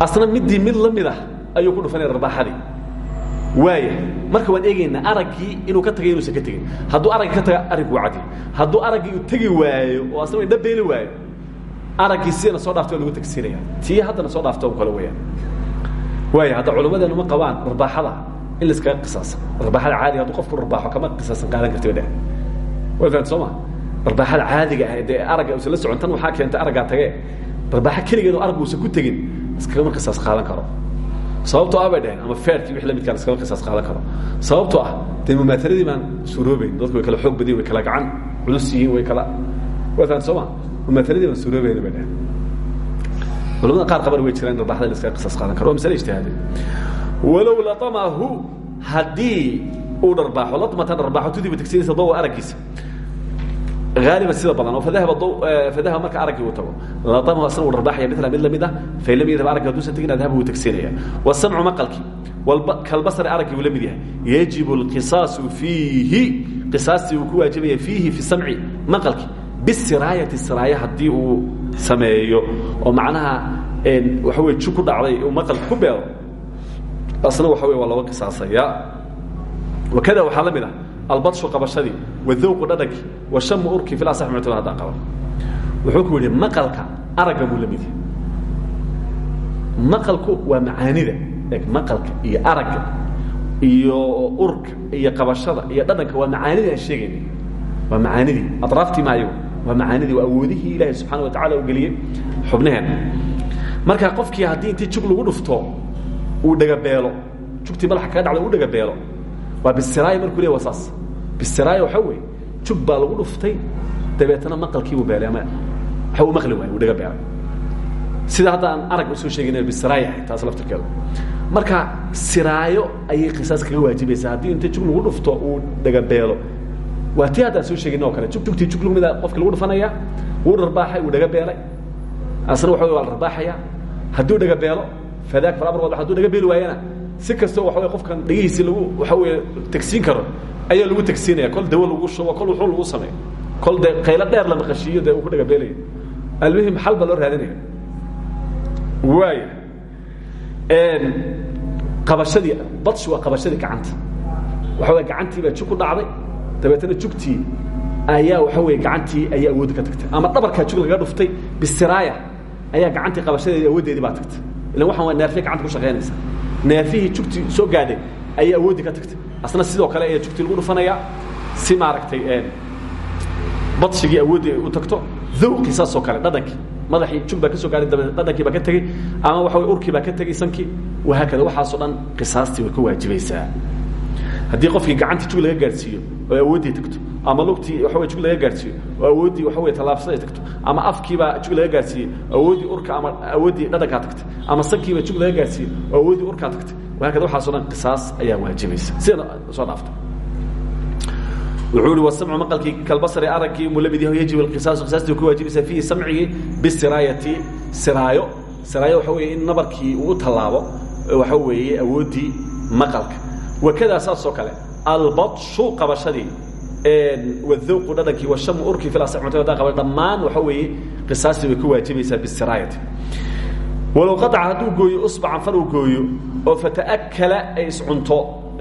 Asna middii mid la mid ah ayuu ku dhufanaya darbaaxadii waaya marka waan eegaynaa araggii inuu ka tagay inuusan ka tegin. Hadduu araggii ka taga arrinku waa cadi hadduu araggii uu tegi waayo oo asna indha beeli waayo araggii sidana soo dhaafta waa lagu tagsiinaya. Tii haddana soo dhaafta kale weyaan waaya hadda culimmadeenu ma qabaan darbaaxada in laiskaga qisaasa darbaaxada caadiga hadduu qofku darbaaxo kama qisaasan qaadan karti ba dheh way fahamta soo ma? Darbaaxada caadiga ah dee aragga usan la socon tan waxaa keentay araggaa tagee darbaaxo keligeed oo aragga uusan ku tegin iskagama qisaas qaadan karo. Sababtoo ah bay dhaheen ama feerkii wix la midkaan iskama qisaas qaadan karo. Sababtoo ah dee mumaahaladii baan suuroobayn dadku way kala xoog badiyin way kala gacan culus yihiin way kala way fahamta soo ma? Mumaahaladii baan suuroobayna bay dhaheen. Culamada qaar qaban way jiraan darbaaxada la iskaga qisaas qaadan karo. Waa masale ijtihaadi walow laamahu haddii uu dharbaaxo lamatan dharbaaxo tudiiba tigsanaysa dawa araggiisa. Aaliban sida badan oo fadahaba eh, marka araggii uu tago. Laamahu asna uu dharbaaxaya mila mid la mid ah fain lam yadhab araggi haduusan tegin adhaba wuu tegsanaya wasamcu maqalki kalbasari araggii uu la mid yahay. Yajibu alqisaasu fiihi qisaastii uu ku waajibaya fiihi fi samci maqalki bisiraayati siraaya haddii uu sameeyo. Oo macnaha waxa weye ku dhacday uu maqalki ku beero asna waxa wey waa looga qisaasaya wakada waxaa la mid ah albadshu qabashadii wadawqu dhadhankii washamu urkii fil asax muctamad haddaan qaba. Wuxuu ku yidhi maqalka aragga buu la maqalku waa macaanida eeg maqalka iyo aragga iyo urka iyo qabashada iyo dhadhanka waa macaanidii aan waa macaanidii atraaftii maayo waa macaanidii waa awoodihii ilaahay subxaana wa tacala u geliyey xubnaheena. Marka qofkii haddii intii jug lagu dhufto uu dhagabeelo jugtii madaxa kaga dhacdo u dhagabeelo waa bisiraaya markuu le waa saas. Bisiraaya waxaa weeye jug baa lagu dhuftay. Dabeetana maqalkiibuu beelay ama waxa uu maqli waayey uu dhaga beelay. Sida hadda arag u soo sheegayna bisiraaya taas laftirkeeda. Marka siraayo ayay qisaas kaga waajibaysaa haddii inta jug lagu dhufto uu dhaga beelo. Waa tii haddaan soo sheegin kale. Jug jugtii jug lagumida qofki lagu dhufanaya wuu dharbaaxay uu dhaga beelay. Asna waxa wey waa la dharbaaxaya hadduu dhaga fal amr wad haduu dhaga beeli waayana si kastoo waxa wey qofkan dhegihiisi lagu waxa weeye tagsiin karo ayaa lagu tagsiinaya. Kol dawo lagu shubo kol wuxuu lagu sameeyo. Kol dee qaylo dheer la maqashiiyo dee uu ku dhaga beelayo almuhim xal baa loo raadinaya. Waaya qabashadii badshi waa qabashadii gacanta. Waxa wey gacantii baa jug ku dhacday dabeetana jugtii ayaa waxa wey gacantii ayaa awoodda ka tagtay. Ama dhabarkaa jug lagaga dhuftay bisiraaya ayaa gacantii qabashadeedi awooddeedii baa tagtay ilan waxaan waa neerfiya gacanta ku shaqaynaysa. Neerfihii jugtii soo gaadhay ayaa awooddii ka tagtay. Asna sidoo kale ayaa jugtii lagu dhufanaya si maaragtay badshigii awooddii ay u tagto. Dawqii saasoo kale dhadhankii. Madaxii jug baa ka soo gaadhay dabe dhadhankii baa ka tegey ama waxa wey urkii baa ka tegey sankii. Wahaakada waxaasoo dhan qisaastii way ka waajibaysaa haddii qofkii gacantii jug laga gaadhsiiyo oo awooddii tagto ama lugtii wey jug laga gaadhsiiyo oo awooddii waxa wey tallaabsaday tagto ama afkiibaa jug laga gaadhsiiyey awooddii urka ama awooddii dhadhankaa tagtay ama sankiibaa jug laga gaadhsiiyey oo awooddii urkaa tagtay wahaakada waxaaso dhan qisaas ayaa waajibaysa. Sidana soo dhaafta wuxuu i wasamcu maqalkii kalbasari araggii muu la mid yaho yajib alqisaasu qisaastii ku waajibaysaa fiihi samcigii bisiraayati siraayo. Siraayo waxa weeye in nabarkii uu u tallaabo waxa weeye awooddii maqalka wakadaa saasoo kale albadshu qabashadii wadawqu dhadhankii washamu urkii asax muctamada qaba dhammaan waxa weeye qisaastii way ku waajibaysaa bisiraayati walow qaaca hadduu gooyo usbacan far uu gooyo oo fata'akala ay iscunto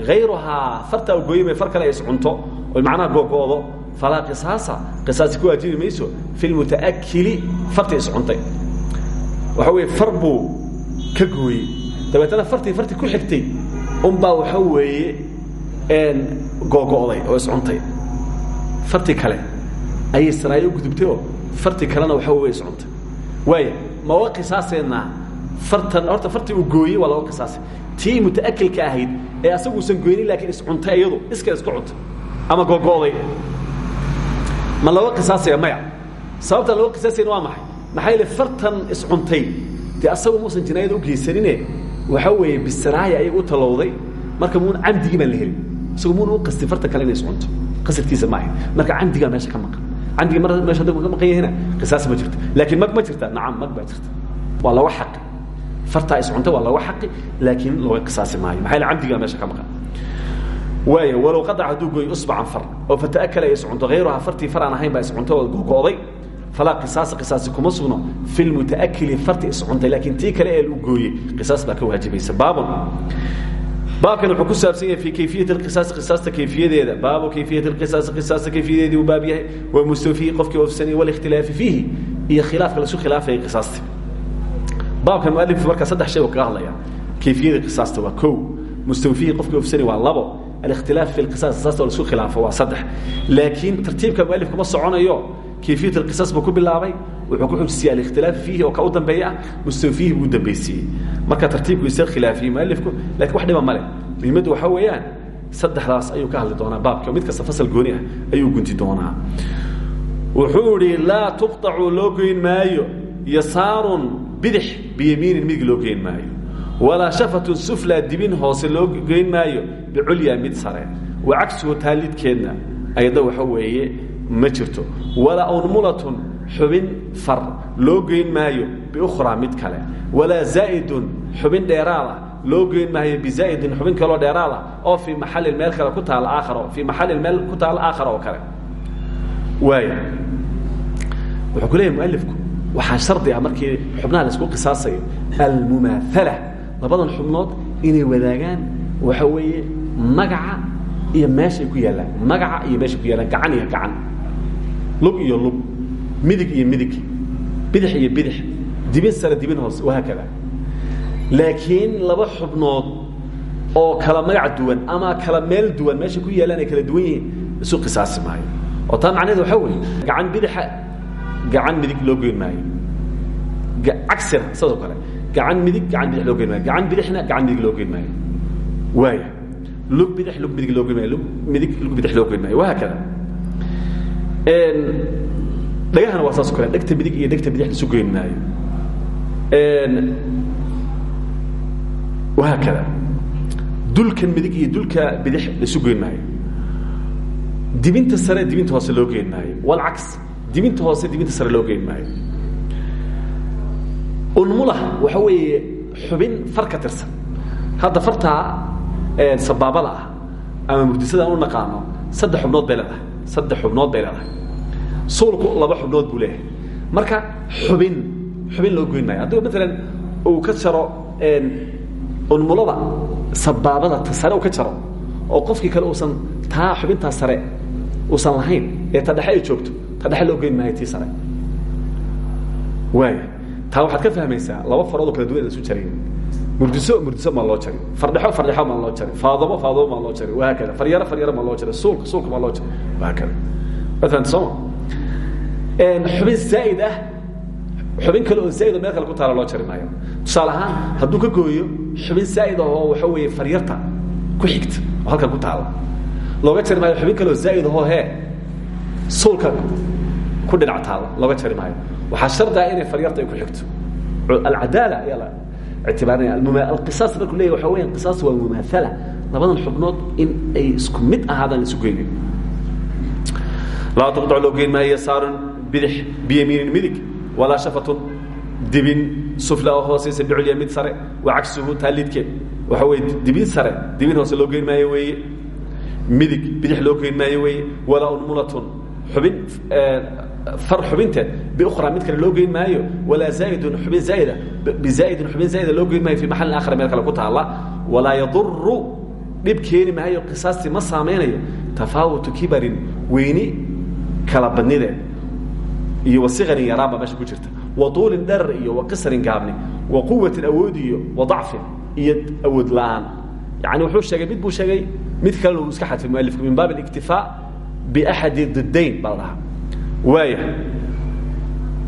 hayruhaa fartaa uu gooyo may far kale ay iscunto oy macnaha googo'do falaa qisaasa qisaasi ku waajibi mayso fi lmuta'akili fartii iscuntay. Waxa weeye far buu ka gooyey. Dabeetana fartii fartii ku xigtay unbaa waxa weeye googo'day oo iscuntay fartii kale ayay saraayo u gudubtay oo fartii kalena waxa wey iscuntay waaya ma uga qisaaseynaa fartan horta fartii uu gooyey waa looga qisaasay tii muta'akilka ahayd ee asaguusan goynin laakiin iscuntay iyadu iska isku cuntay ama googo'day ma looga qisaasaya maya sababtaan looga qisaasayn waa maxay? Maxaa yeele fartan iscuntay dee asagu muusan jinaayada u geysanine waxa weeye bisiraaya ayay u talowday. Marka muun camdigii baan la helin. Isagu muuna u qastin farta kale inay iscunto qasadkiisa maaha marka camdigaa meesha ka maqan. Camdigii mar meesha haduu ka maqan yahina qisaas ma jirto. Laakiin mag ma jirta? Nacam mag baa jirta. Waa looga xaqi. Fartaa iscunta waa looga xaqi laakiin looga qisaasi maayo maxaa yaele camdigaa meesha ka maqan. Waaya walow qadac hadduu gooyo usbacan far. Oo fata'akala ay iscunto hayruhaa fartii far aan ahayn baa iscunto oo gogo'day falaa qisaasa qisaasi kuma sugno fi lmutaakili farti iscuntay laakiin tii kale ee lu gooyey qisaas baa ka waajibaysa baabun baabkan wuxuu ku saabsan yahay fi kayfiyat اqisaas qisaasta kayfiyadeeda baabu kayfiyat اqisaas qisaasta kayfiyadeedii uu baab yahay wa mustawfihi qofkii oofsanay wاlاkhtilaafi fiihi iyo khilaafka lasu khilaafaya qisaasta baabkan mualifku markaa saddex shay uu kaga hadlaya kayfiyada qisaasta waa kow mustawfihi qofkii oofsanay waa labo alikhtilaaf fi lqisaas qisaasta oo lasu khilaafo waa saddex laakiin tartiibka mualif kuma soconayo kayfiyat اqisaas buu ku bilaabay wuxuu ku xujisiyey alikhtilaafi fiihi oo ka u dambeeya ah mustawfihi buu dambaysiiyey marka tartiibku isa khilaafiyey mualifku laakiin wax dhiba male muhimaddu waxaa weeyaan saddexdaas ayuu ka hadli doonaa baabka mid kasta fasal gooni ah ayuu gunti doonaa wuxuu idhi laa tuqطacu loo goyn maayo yasaarun bidix biyamiinin midig loo goyn maayo walaa shafatun sufla dibin hoose loo goyn maayo biculya mid sare wa cagsuhu taalidkeedna ayadda waxa weeye ma jirto. Walaa unmulatun xubin far loo geyn maayo biukhraa mid kale. Walaa zaa'idun xubin dheeraada loo geyn maayo bizaa'idin xubin kaloo dheeraada oo fii maxalin meel kale ku taala aakharo fii maxalin meel ku taala aakhara oo kale. Waaya wuxuu ku leeyahy mualifku waxaa shardi ah markii xubnaha la isku qisaasayo almumaahala labadan xubnood inay wadaagaan waxa weeye magaca iyo meeshay ku yaallaan magaca iyo meeshay ku yaallaan gacan iyo gacan lug iyo lug midig iyo midig bidix iyo bidix dibin sare dibin hoose wahaakada laakiin laba xubnood oo kala magac duwan ama kala meel duwan meesha ku yaalaan ay kala duwan yihiin isu qisaasi maayo. Oo taa macnaheed waxaa weeye gacan bidixa gacan midig loo goyn maayo. Cagsina saasoo kale gacan midig gacan bidix loo goyn maayo. Gacan bidixna gacan midig loo goyn maayo. Waaya lug goyn goyn waa saas kale dhegta midig iyo dhegta bidix isu goyn maayo. Wahaakada dulkan midig iyo dulka bidix isu goyn dibinta sare dibinta hoose loo geyn maayo. Walcaks dibinta hoose dibinta sare loo geyn maayo. Waxa weeye xubin far tirsan. Hadda fartaa sabaabada ah ama murdisada aan u naqaano saddex xubnood bay leedahay. Saddex xubnood bay leedahay. Suulku laba xubnood buu leeyahay. Marka xubin xubin loo goyn maayo. Hadduu maalan uu ka jaro unmulada sabaabada ta sare uu ka jaro oo qofkii kale uusan taa xubintaa sare uusan lahayn ee ta joogto ta loo goyn tii sare. Waaya taa waxaad ka fahmaysaa laba farood oo kala duwan isu jarayn murdiso murdiso maa loo jari fardhexo fardhexo maa loo jari faadamo faadamo maa loo jari wahaakada faryaro faryaro maa loo jari suulka suulka maa loo jari wahaakada waad fahamta sooma xubin zaa'id ah. Xubin kale oo zaa'id meel kale ku taala loo jari tusaale ahaan hadduu ka gooyo xubin zaa'id ah oo waxa weeye faryarta ku xigta oo ku taala. Looga jari xubin kale oo zaa'id ahoo hee suulka ku dhinac taala. Looga jari maayo. Waxaa shardaa inay faryarta ay ku xigto. Alcadaala ayaa la ictibaarinaya alqisaas markuu leeyahy waxa weya qisaas waa mumaahala labadan xubnood in ay isku mid ahaadaan isu geynin laa tuqdac loo geyn maayo yasaarun bidix biyamiinin midig walaa shafatun dibin sufla oo hooseysa biculya mid sare wa cagsuhu taalidkeed waxa weye dibin sare dibin hoose loo geyn maayo weeye midig bidix loo geyn maayo weeye walaa unmulatun xubin far xubinteed biukhra mid kale loo geyn maayo walaa zaaidun xubin zaaida bizaaidin xubin zaaida loo geyn maayo fi maxalin aakhar meel kale ku taala walaa yaduru dhib keeni maayo qisaastii ma saameynayo tafaawutu kibarin weyni kala badnideed iyo wasikarin yaraanba meesha ku jirta wa tuulin dharar iyo wa qisarin gaabni wa quwatin awood iyo wa dacfin iyo awood la'aan yani wuxuu sheegay mid buu sheegay mid kalena uu iska xadfay mualifku min baab اliktifaa biaxadi didayn baa la dhahaa waaya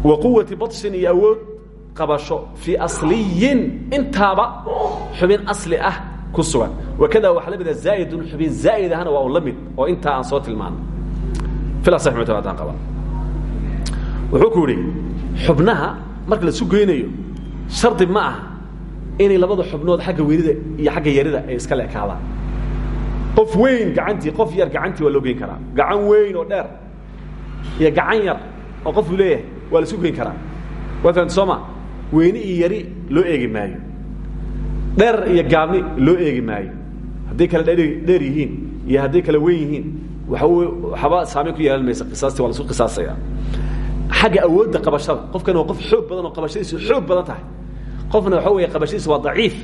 wa quwati baطshin iyo awood qabasho fii asliyin intaaba xubin asli ah ku sugan. Wakada waxaa la mida zaa'idun xubin zaa'id ahna waa u la mid oo intaa aan soo tilmaano. Filaas muctamadaan qaba. Wuxuu ku yidhi xubnaha marka la isu geynayo shardi ma aha inay labada xubnood xagga weynida iyo xagga yarida ay iska leekaadaan. Qof weyn gacantii qof yar gacantii waa loo geyn karaa. Gacan weyn oo dheer iyo gacan yar oo qofuu leeyahay waa la isu karaa. Waa fahamta weyni yari loo eegi maayo. Dheer iyo gaabni loo eegi maayo. Hadday kale dheer yihiin iyo hadday kale weyn yihiin waxba saamayn ku yeelan maysa. Qisaastii waa la qisaasaya. Xagga awoodda qabashada qofkan waa qof xoog badan oo qabashadiisu xoog badan tahay. Qofna waxa weeye qabashadiisu waa daciif.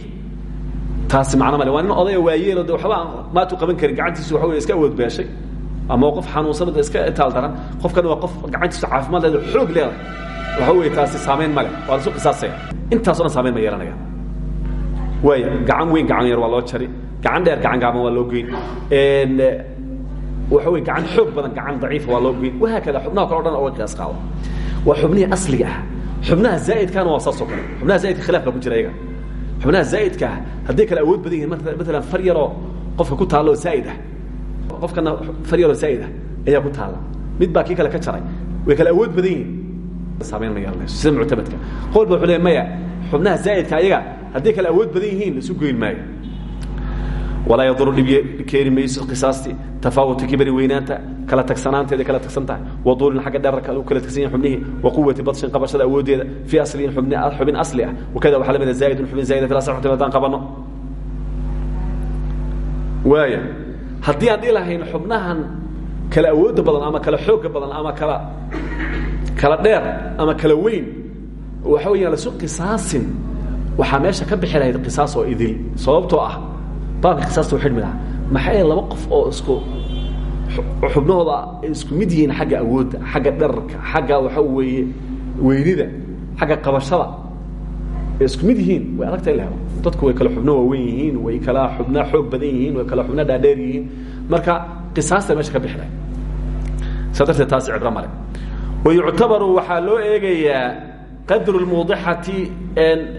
Taasi macno waa nin odaya waayeelo waxba maatu qaban karin gacantiisu waxa wey iska awood beeshay ama waa qof xanuunsanada iska itaal daran qofkan waa qof gacantiisu caafimaad leeda xoog leedahay. Waxa wey taasi saamayn male waa la isu qisaasaya. Intaaso dhan saamayn ma yeelanaya waaya gacan weyn gacan yar waa loo jari. Gacan dheer gacan gaaban waa loo geyn waxa wey gacan xoog badan gacan daciifa waa loo geyn wahaakada xubnaha kale o dhan oga qiyaas qaado waa xubnihii asliga ah. Xubnaha zaa'idkaana waa saasoo kale. Xubnaha zaa'idka khilaaf baa ku jira iyaga xubnaha zaa'idka ah hadday kale awood badan yihiin maalan far yaroo qofka ku taalloo zaa'id ah qofkana far yaroo zaa'id ah ayaa ku taalla mid baa kale ka jaray. Way kale awood badan yihiin ma yeelanayso sida muctamadka qowl ba wuxuu leey maya xubnaha zaa'idka ayaga hadday kale awood badan yihiin laisu goyn maayo. Walaa yaduru dhib keeni mayso qisaastii tafaawuta kibari weynaanta kala tagsanaanteeda kala tagsan tahay. Waduulin xagga kala tagsan yahay wa quwati badshin qabashada awooddeeda fii asliin xubin asli ah. Wakada waxaa lamida zaa'idun xubin zaa'ida fi asaxati haddaan qabanno waaya haddii aan dhihi lahayn xubnahan kala awoodda badan ama kala xoogga badan ama kala kala dheer ama kala weyn waxa weeyaan lasu qisaasin. Waxaa meesha ka bixi lahayd qisaas oo idil. Sababtoo ah baabka qisaasta u xidhmi lahaa maxay laba qof oo isku xubnahooda ay isku mid yihiin xagga awoodda xagga dherarka xagga waxa weeye weynida xagga qabashada ay isku mid yihiin way adagta in dadku way kala xubno waaweyn yihiin way kala xubna xoog badan yihiin way kala xubno dhaadheer yihiin. Marka qisaasta meesha ka bixi lahayd saa darteed taasi cibro male. Wayuctabaru loo eegayaa qadru lmuudixati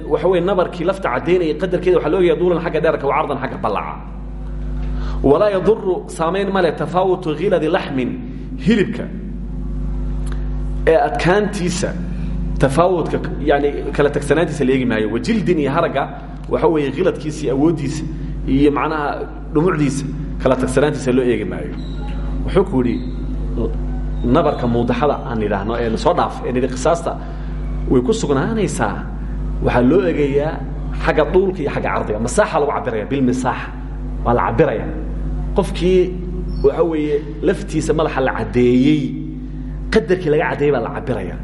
waxa wey nabarkii lafta caddaynaya qadarkeeda waxaa loo eegaya duulan dheerka wa cardan xagga ballaca. Walaa yaduru saamayn male tafaawutu khiladi laxmin hilibka. Ee adkaantiisa tafaawudka yani kala tagsanaantiisa la maayo wajildin iyo waxa weeye khiladkiisa iyo iyo macnaha dhumucdiisa kala tagsanaantiisa loo eegi maayo wuxuu ku yidhi nabarka muudaxada aan idhaahno ee soo dhaaf ee nidhi qisaasta way ku sugnaanaysaa waxaa loo egayaa xagga dhuulka iyo xagga cardiga masaaxa lagu cabiraya bilmisaaxa waa la cabiraya qofkii waxa weeye laftiisa madaxa la caddeeyey qadarkii laga caddeeyey baa la cabiraya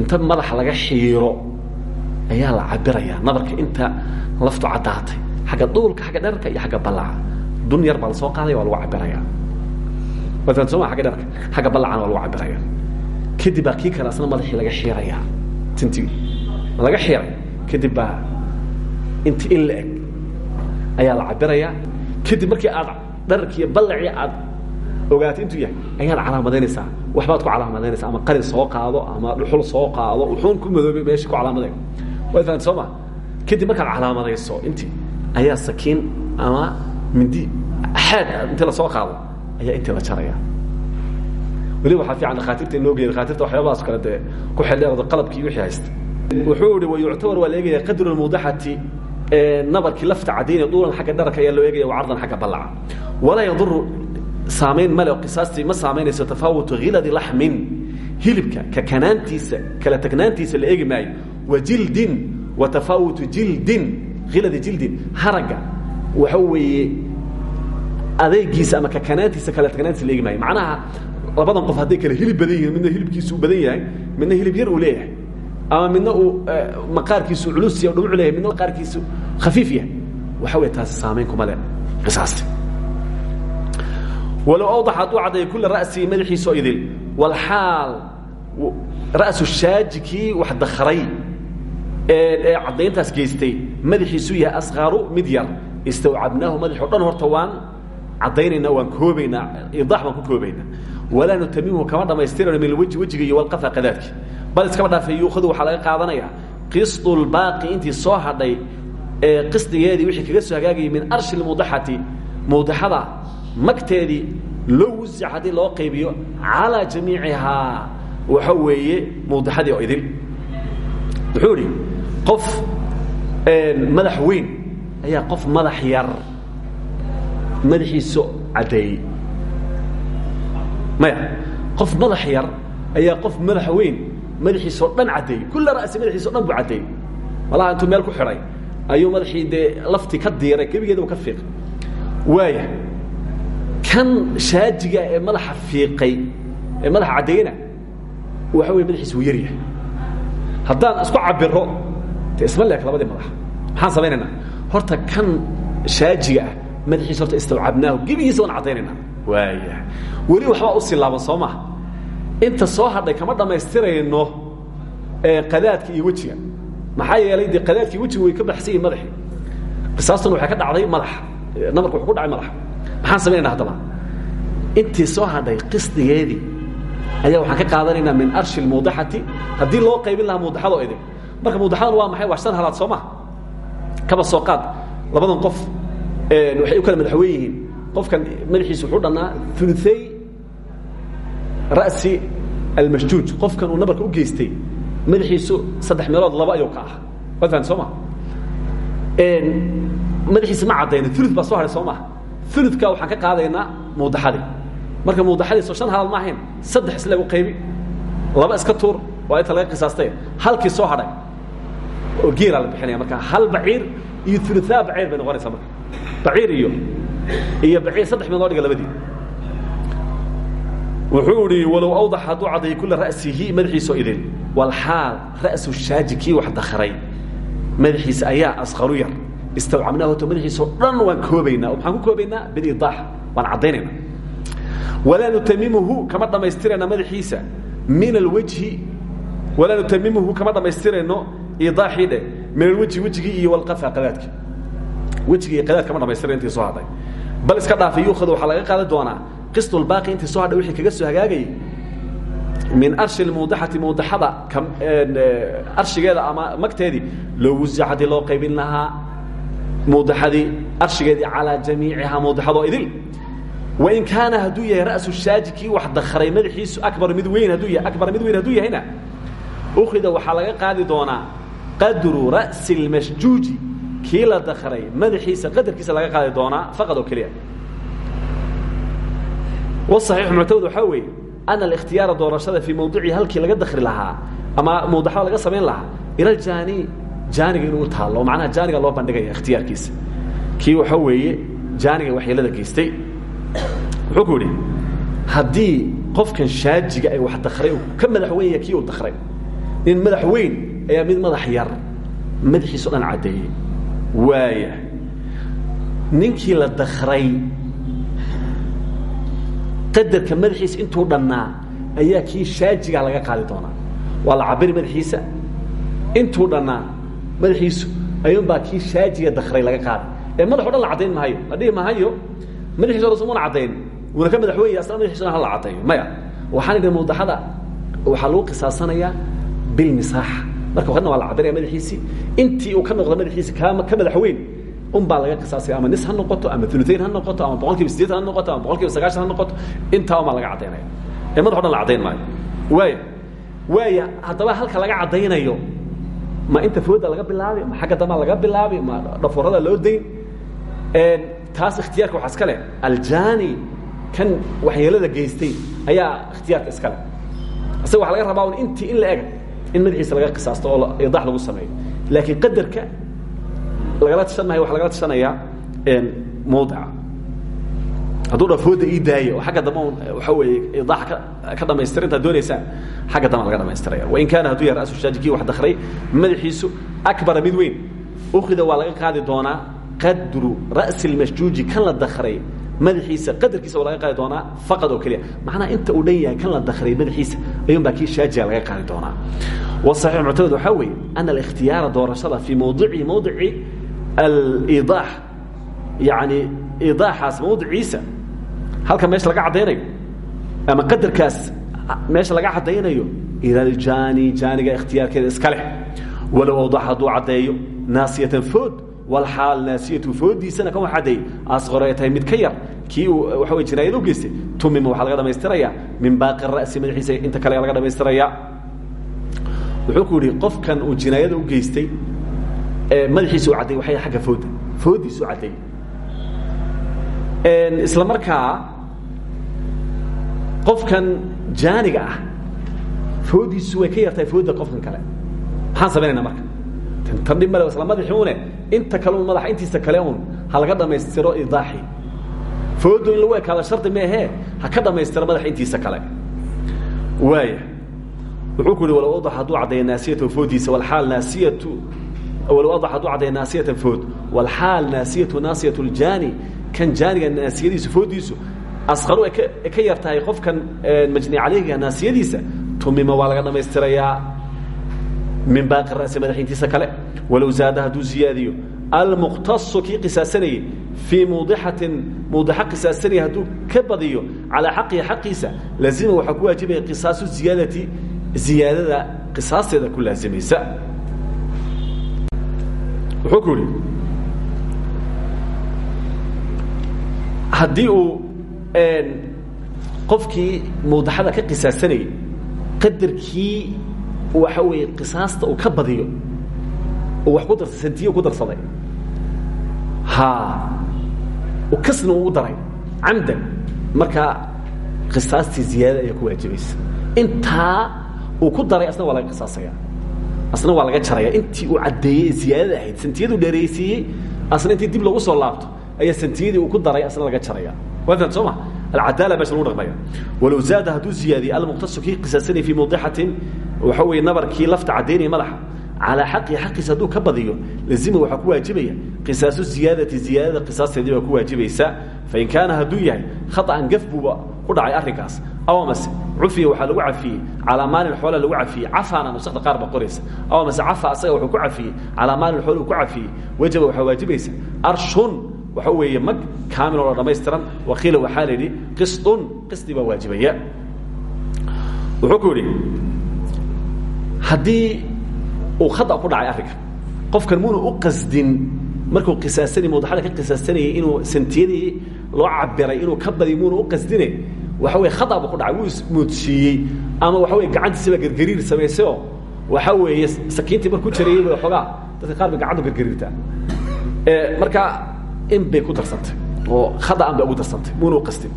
inta madaxa laga xiiro ayaa la cabiraya. Nabarka inta laftu caddaatay xagga dhuulka xagga dherarka iyo xagga ballaca dun yar baa la soo waa lagu cabiraya. Waatan soma agga dherarka xagga ballacana waa lagu cabiraya. Kadib baa kii asna madaxii laga xiiraya tintii laga xiiray kadib baa in la ayaa la cabiraya. Kadib markii aad dhararkiiyo ballacii aad ogaatay intuu yahay ayaad calaamadaynaysaa waxbaad ku calaamadaynaysaa ama qalin soo qaado ama dhuxul soo qaado wuxuun ku madoobay meeshii ku calaamaday. Waad fahamta soo ma? Kadib markaad calaamadayso intii ayaa sakiin ama mindi xaad intii la soo qaado ayaa intii la jaraya. Weliba waxaa fiican dhakhaatiirta in loo geeya dhakhaatiirta waxyaabahaas kale dee ku xeldheerada qalabkii wixii haysta. Wuxuu ihi wayuctabar waa la eegaya qadru lmuudaxati nabarkii lafta caddaynaya duulan xagga dhararka ayaa loo eegaya wacardan xagga ballaca. Walaa yaduru saamayn male oo qisaastii ma saamaynayso tafaawutu khiladi laxmin. Hilibka ka kanaantiisa kala tagnaantiisa la eegi maayo. Wa jildin wa tafaawutu jildin khiladi jildin. Haragga waxa weeye adeegiisa ama ka kanaantiisa kala tagnaantiisa la eegi maayo. Macnaha labadan qof hadday kale hilib badan yihiin midna hilibkiisu u badan yahay midna hilib yar uu leeyahay ama midna uu maqaarkiisu culus ya dhumuc leeyahay midna maqaarkiisu khafiif yahay. Waxa wey taasi saamayn kuma le qisaasti walow awdax hadduu caddeeyo kulla ra'sii madaxiisoo idil. Walxaal ra'su shaaji kii wax dakray ee caddayntaas geystay madaxiisu yahay asqaaru mid yar. Istawcabnaahu madaxo dhan horta waan caddaynaynaa waan koobaynaa idaax baan ku koobaynaa. Walaa nutamihu kama dhammaystirano min alweji wejiga iyo walqafa qadaadki bal iskaba dhaafay yuukhadu waxaa laga qaadanayaa qisdulbaaqi intii soo hadhay ee qisdigeedii wixii magteedii loo wusic haddii loo qaybiyo calaa jamiicihaa waxa weeye muudaxadii oo idil. Wuxuu idhi qof madax weyn ayaa qof madax yar madaxiisu caddeeyey maya qof madax yar ayaa qof madaxa weyn madaxiisao dhan caddeeyey kulla ra'si madaxiisao dhan buu caddeeyey malaha intuu meel ku xidhay ayuu madaxii dee laftii ka diiray gebigeedaba ka fiiqay. Waaya kan shaajiga ee madaxa fiiqay ee madaxa caddeeyena waxa wey madaxiisa wuu yaryahay haddaan isku cabiro de isma leek labadii madax maxaan samaynaynaa? Horta kan shaajiga ah madaxiisa horta istawcabnaahu gebigiisa waan caddaynaynaa. Waaya weli waxbaa u silaaban soo maha inta soo hadhay kama dhammaystirayno qadaadka iyo wejiga. Maxaa yeelay dee qadaadka iyo wejiga way ka baxsan yihiin madaxii. Qisaastuna waxay ka dhacday madaxa. Nabarka wuxuu ku dhacay madaxa maxaan samaynayna haddaba intii soo hadhay qisdigeedii ayaa waxaan ka qaadanaynaa min arshi lmuudaxati haddii loo qaybin lahaa muudaxadoo idin marka muudaxaduna waa maxay? Waa halaad soo kaba soo qaad. Labadan qof waxay u kala madaxwen yihiin. Qofkan madaxiisu wuxuu dhannaa uluay ra'si almashjuuj. Qofkan uu nabarka u geystay madaxiisu saddex meelood laba ayuu ka ah waad fahan soo ma madaxiisa ma caddayna ulu baa soo hadhay soo uluka waxaan ka qaadaynaa muudaxadii marka muudaxadii soo shan halaad ma ahayn saddex isleeg u qaybi laba iska tuur waa inta laga qisaastay. Halkii soo hadhay oo geelaa la bixinaya marka hal baciir iyo uluaa baciir bay noqonaysaa marka. Baciir iyo iyo baciir saddex meel loo dhiga labadii. Wuxuu ihi walow awdax hadduu kula ra'sihi madaxiisoo idin. Walxaal ra'su shaaji kii wax dakray madaxiisa ayaa asqaru yar istawcabnaahu to madaxiisao dhan waan koobaynaa oo maxaan ku koobaynaa bilidaax waan caddaynaynaa walaa nutamimuhu kama dhammaystirayna madaxiisa min alwejhi walaa nutamimuhu kama dhammaystirayno idaaxii dhe min alwejhi wejigii iyo walqafa qadaadki wejigi iyo qadaad kama dhamaystira intii soo hadhay bal iska dhaafa yuukhadu waxaa laga qaadi doonaa qistulbaaqi intii soo hadhay wixii kaga soo hagaagayay min arshi lmuudaxati muudaxada arshigeeda ama magteedii loo wusica haddii loo qaybin lahaa muudaxadii arshigeedii calaa jamiicihaa muudaxadoo idil wain kaana hadduu yahay ra'su shaaji kii wax dakray madaxiisu abar mid weyn hadduu yahay akbar mid weyn hadduu yahayna ukhida waxaa laga qaadi doonaa qadru ra'si اlmashjuuji kii la dakray madaxiisa qadarkiisa laga qaadi doonaa faqad oo keliya. Wصaxiix muctamad waxaa weeye ana alikhtiyaara doorashada fii mawdicii halkii laga dakri lahaa ama mawdaxada laga samayn lahaa ila jaani jaaniga inuu u taallo macnaha jaaniga loo bandhigaya ikhtiyaarkiisa. Kii waxa weeye jaaniga waxyeelada geystay. Wuxuu ku yidhi haddii qofkan shaajiga ay wax dakray ka madax weyn yahay kii uu dakray nin madax weyn ayaa mid madax yar madaxiiso dhan caddeeyey. Waaya ninkii la dakray qadarka madaxiisa intuu dhannaa ayaa kii shaajigaa laga qaadi doonaa. Waa la cabiri madaxiisa. Intuu dhannaa madaxiisu ayuunbaa kii shaajiga dakray laga qaaday. Ee madaxo dhan la caddayn maayo. La dhihi maayo madaxiiso dhan sumuna caddayn. Wuuna ka madax weenya asna madaxiisuna ha la caddeeyo maya waxaan idhi mawdaxada waxaa lagu qisaasanayaa bilmisaaxa marka horena waa la madaxiisii intii uu ka noqdo madaxiisi ka ka madax weyn un baa laga qisaasaya ama nis ha noqoto ama uluayn ha noqoto ama boqol kiiba sideetan noqoto ama boqol sagaashan ha noqoto intaa un baa laga caddaynaya ee madaxo dhan la maayo. Waaya waaya haddaba halka laga caddaynayo ma inta fooda laga bilaabi ma xagga dambaa laga bilaabi ma dhaforada loo dayn taas ikhtiyaarka waxaa iska leh aljani kan waxyeelada geystay ayaa ikhtiyaarka iska leh isaga waxa laga rabaa un intii in la eg in madaxiisa laga qisaasto oo idax lagu sameeyo. Laakiin qadarka lagala tashan maayo waxa lagala tashanayaa mawdica hadduu dha fooda ii daayo oo dambe waxa weeye idaax ka dhamaystira intaad xagga dambe laga dhamaystiraya wain kaana hadduu yahay ra'su shaaji kii wax dakray madaxiisu akbara mid weyn. Ukhida waa laga qaadi doonaa qadru ra'si اlmashjuuji kan la dakray madaxiisa. Qadarkiisa waa laga qaadi doonaa faqad oo keliya. Macnaha inta uu dhan kan la dakray madaxiisa ayuun baa kii shaajiga laga qaadi doonaa. Wasaxiix muctamad waxaa weeye ana alikhtiyaara doorashada fii mawdici mawdici alidaax yani idaaxaas mawdiciisa halka meesha laga caddaynayo ama qadarkaas meesha laga caddaynayo ila aljani jaaniga ikhtiyaarkeeda iska leh. Walow awdax hadduu caddeeyo food walxaal naasiyatu foodiisana kan wax caddeeyey asqor ay tahay mid ka yar kii uu waxa jinaayad u geystay tumima waxaa laga dhamaystirayaa min baaqi ra'si madaxiisa inta kale laga dhamaystirayaa. Wuxuu ku yidhi qofkan uu jinaayada u geystay madaxiisa u cadday waxay agga foodiisu cadday isla markaa qofkan jaaniga ah foodiisu way ka yartahay fooda qofkan kale. Maxaan samaynayna marka? Tan dhib male isla madaxi une inta kale un intiisa kale un ha laga idaaxi foodu in lagu ekaado shardi meehee ha ka dhammaystiro madaxa intiisa kale. Waaya wuxuu ku yihi walow wadax hadduu caddeeya naasiyatahu foodiisa naasiyatu walow wadax hadduu caddeeya naasiyatan food walxaal naasiyatu naasiyatu ljaani kan jaaniga naasiyadiisu foodiisu asqaru ay ka yar tahay qofkan majni calayhiga naasiyadiisa tumima waa laga dhammaystirayaa min baaqi ra'si madaxintiisa kale. Walow zaada hadduu ziyaadiyo almuqtasu kii qisaasanayey fii muudixatin muudixa qisaasanaya hadduu ka badiyo calaa xaqihi xaqiisa laazima waxaa ku waajibaya qisaasu ziyaadati ziyaadada qisaasteeda ku laazimaysa wuxuu ku yihi haddii uu qofkii muudaxada ka qisaasanayey qadarkii waxa weeye qisaasta uu ka badiyo oo wax ku darsa santiye ku darsaday ha kasna uu u daray camdan markaa qisaastii ziyaadada ayaa ku waajibaysa intaa uu ku daray asna waa laga qisaasaya asna waa laga jaraya intii uu caddeeyey ziyaadada ahayd santiyaduu dheeraysiiyey asna intii dib lagu soo laabto ayaa santiyadii uu ku daray asna laga jaraya waa fahan soo ma alcadaala meesha lagu dhaqmaya walow zaada hadduu ziyaadiye almuqtasu kii qisaasanaya fii mawdixatin waxa weeye nabarkii lafta caddaynaya madaxa calaa xaqii xaqiisa hadduu ka lazima waxaa ku waajibaya qisaasu ziyaadati ziyaadada qisaasteedii baa ku waajibaysa fain kaana hadduu yahay khaطأan gaf buuba ku dhacay arrinkaas aw amase cufiya waxaa lagu cafiyey calaa maalin xoola lagu cafiyey cafaana nusakda qaar ba aw amase cafa asaga wuxuu ku cafiyey calaa maalin xoola uu ku cafiyey wajaba waxaa waajibaysa arshun waxa weeye mag kaamil oo dhammaystiran waqiila waxaa la yidhi qisطun qisdi baa waajibaya. Wuxuu ku yidhi haddii uu khada ku dhacay arrinka qofkan muuna u qasdin markuu qisaasanay mawdaxada ka qisaasanayay inuu santiyadii loo cabiray inuu ka badiy muuna u qasdine waxa weye khada buu ku dhacay wuu ismoodsiiyey ama waxa weye gacantiisaba gargariir samaysayoo waxa weeye sakiintii markuu jarayey ba xoogaa dadka qaar bay gacantu gargariirtaa. Markaa in bay ku darsantay. Oo khadaan bay ugu darsantay. Muuna u qasdin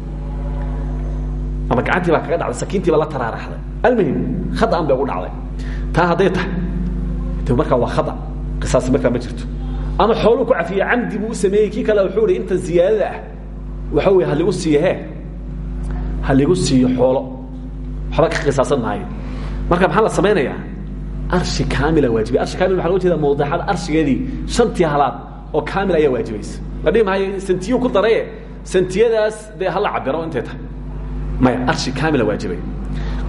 ama gacantii baa kaga dhacday sakiintii baa la taraaraxday. Almuhim khadaan bay ugu dhacday. Taa hadday tahay markaa waa khada qisaas markaa ma jirto. Ama xooluu ku cafiye camdi buu u sameeyey kii kale wuxuu ihi inta ziyaadada ah waxa weye haligu siiyo he haligu siiyo xoolo. Waxba ka qisaasan maayo. Marka maxaa la samaynayaa? Arshi kaamila waajibiy arshi kamil waxa loga jeeda mawdaxada arshigeedii shantii halaad oo kaamil ayaa waajibaysa la dhihi maayo santiyu ku daraye santiyadaas dee hala cabiro intay tahay. Maya arshi kaamila waajibay.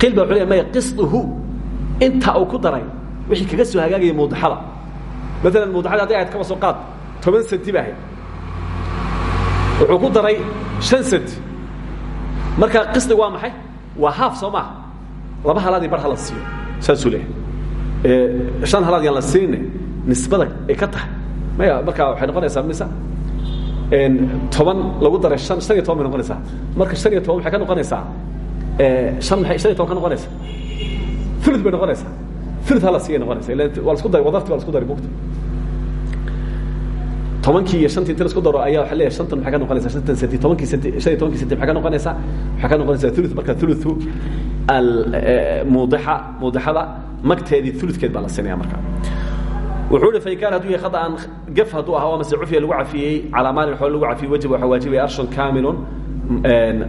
Qiil ba leeya maya qisduhu inta uu ku daray wixii kaga soo hagaagaya mawdaxada maalan mawdaxada hadday ahayd kaba soo qaad toban senti ba ahayd. Wuxuu ku daray shan senti marka qisdiga waa maxay? Waa haaf soo maaha. Laba halaadii bar hala siiyo. Saasuu leeyahay. Shan halaad yaan la siinine nisbada ay ka tahay. Maya markaa waxay noqonaysaa mise toban lagu daray an han iyo toban bay noqonaysaa. Marka han iyo toban waxay ka noqonaysaa han maay han iyo toban ka noqonaysaa? Ulu bay noqonaysaa. Ulu hala siiya noqonaysa ila waa lasku dari wadarti waa lasku dari bugta tobankii iyo shantii inti lasku daro ayaa waa leeyahay shantan maxay ka noqonaysaa? Shantan senti tobankii senti shan iyo tobankii senti maxay ka noqonaysaa? Waxay ka noqonaysaa ulu marka uluثu almuudixa muudixada magteedii uludkeed baa la siinaya markaa wuxuu hi fain kaana haduu yahay khaaan gaf hadduu ahaa mase cufya lagu cafiyey calaa maalin xoole lagu cafiyey wajib waxaa waajibaya arshon kaamilun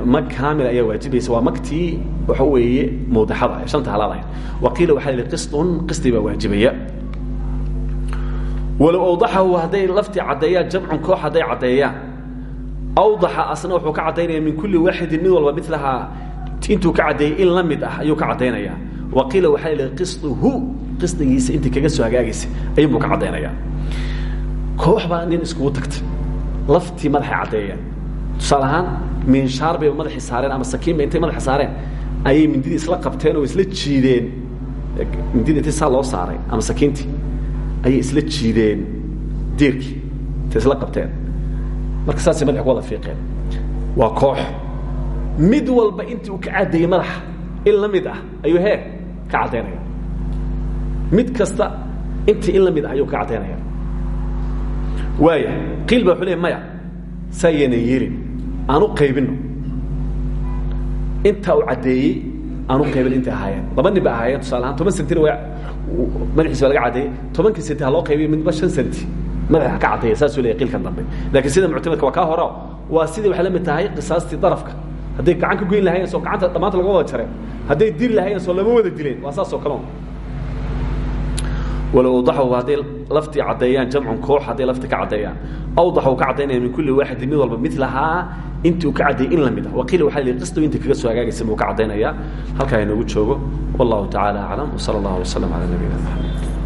mag kaamil ayaa waajibaysa waa magtii waxa weeye mawdaxada shanta halaad ahayd. Waqiila waxaa lihi qisطun qisdi waajibaya. Walow awdaxahu hadday laftii caddeeyaan jamcun koox hadday caddeeyaan awdaxa asna wuxuu ka caddaynaya min kulli waaxidin mid walba milahaa intuu ka caddeeyey in la ah ayuu ka caddaynaya waqiila waxaa yihi qisطuhu qisdigiisa intii kaga soo hagaagaysa ayuunbuu ka caddaynaya koox baa nin iskugu tagtay. Laftii madaxay caddeeyeen. Tusaale ahaan miinshaar bay madaxii saareen ama sakiinba intay madaxa saareen. Ayay mindidii isla qabteen oo isla jiideen. Mindidii intii saa saaray ama sakiintii ayay isla jiideen diirkii. Intay isla qabteen. Marka saasay madaxa ku wada fiiqeen. Waa koox. Mid walba intii uu ka caddeeyey madaxa in la ah ayuu hee ka caddaynaya mid kasta intii in la mid ah ayuu ka caddaynaya waaya qiil ba wuxuu leey maya saa yeenan yeelin aan u qaybinno. Intaa uu caddeeyey aanu qaybin intay ahaayeen. Laba nin ba ahaayeen tusaale ahaan toban sentina waa madaxiisa baa laga caddeeyey. Tobankii senti ha loo qaybiyo midba shan senti madaxa ka caddeeya saasuu leeyahy qiilkan dambe. Laakiin sida muctamadka waa kaa horo waa sidii waxay la mid tahay qisaastii darafka hadday gacan ka goyn lahayen soo gacanta dhammaanta laga wada jareen hadday dili lahayen soo lama wada dileen waa saas oo kale walow awdaxahu hadday laftii caddeeyaan jamcun koox hadday lafti ka caddeeyaan awdax uu ka caddaynaya min kulli waaxidin mid walba milahaa intii uu ka caddeeyey in la mid ah. Waqiila waxaa lihi qistow intii kaga soo hagaagaysa buu ka caddaynayaa halkaa inoogu joogo. Wallahu tacaala aclam wsala allahu wasalam calaa nabiyina maxamed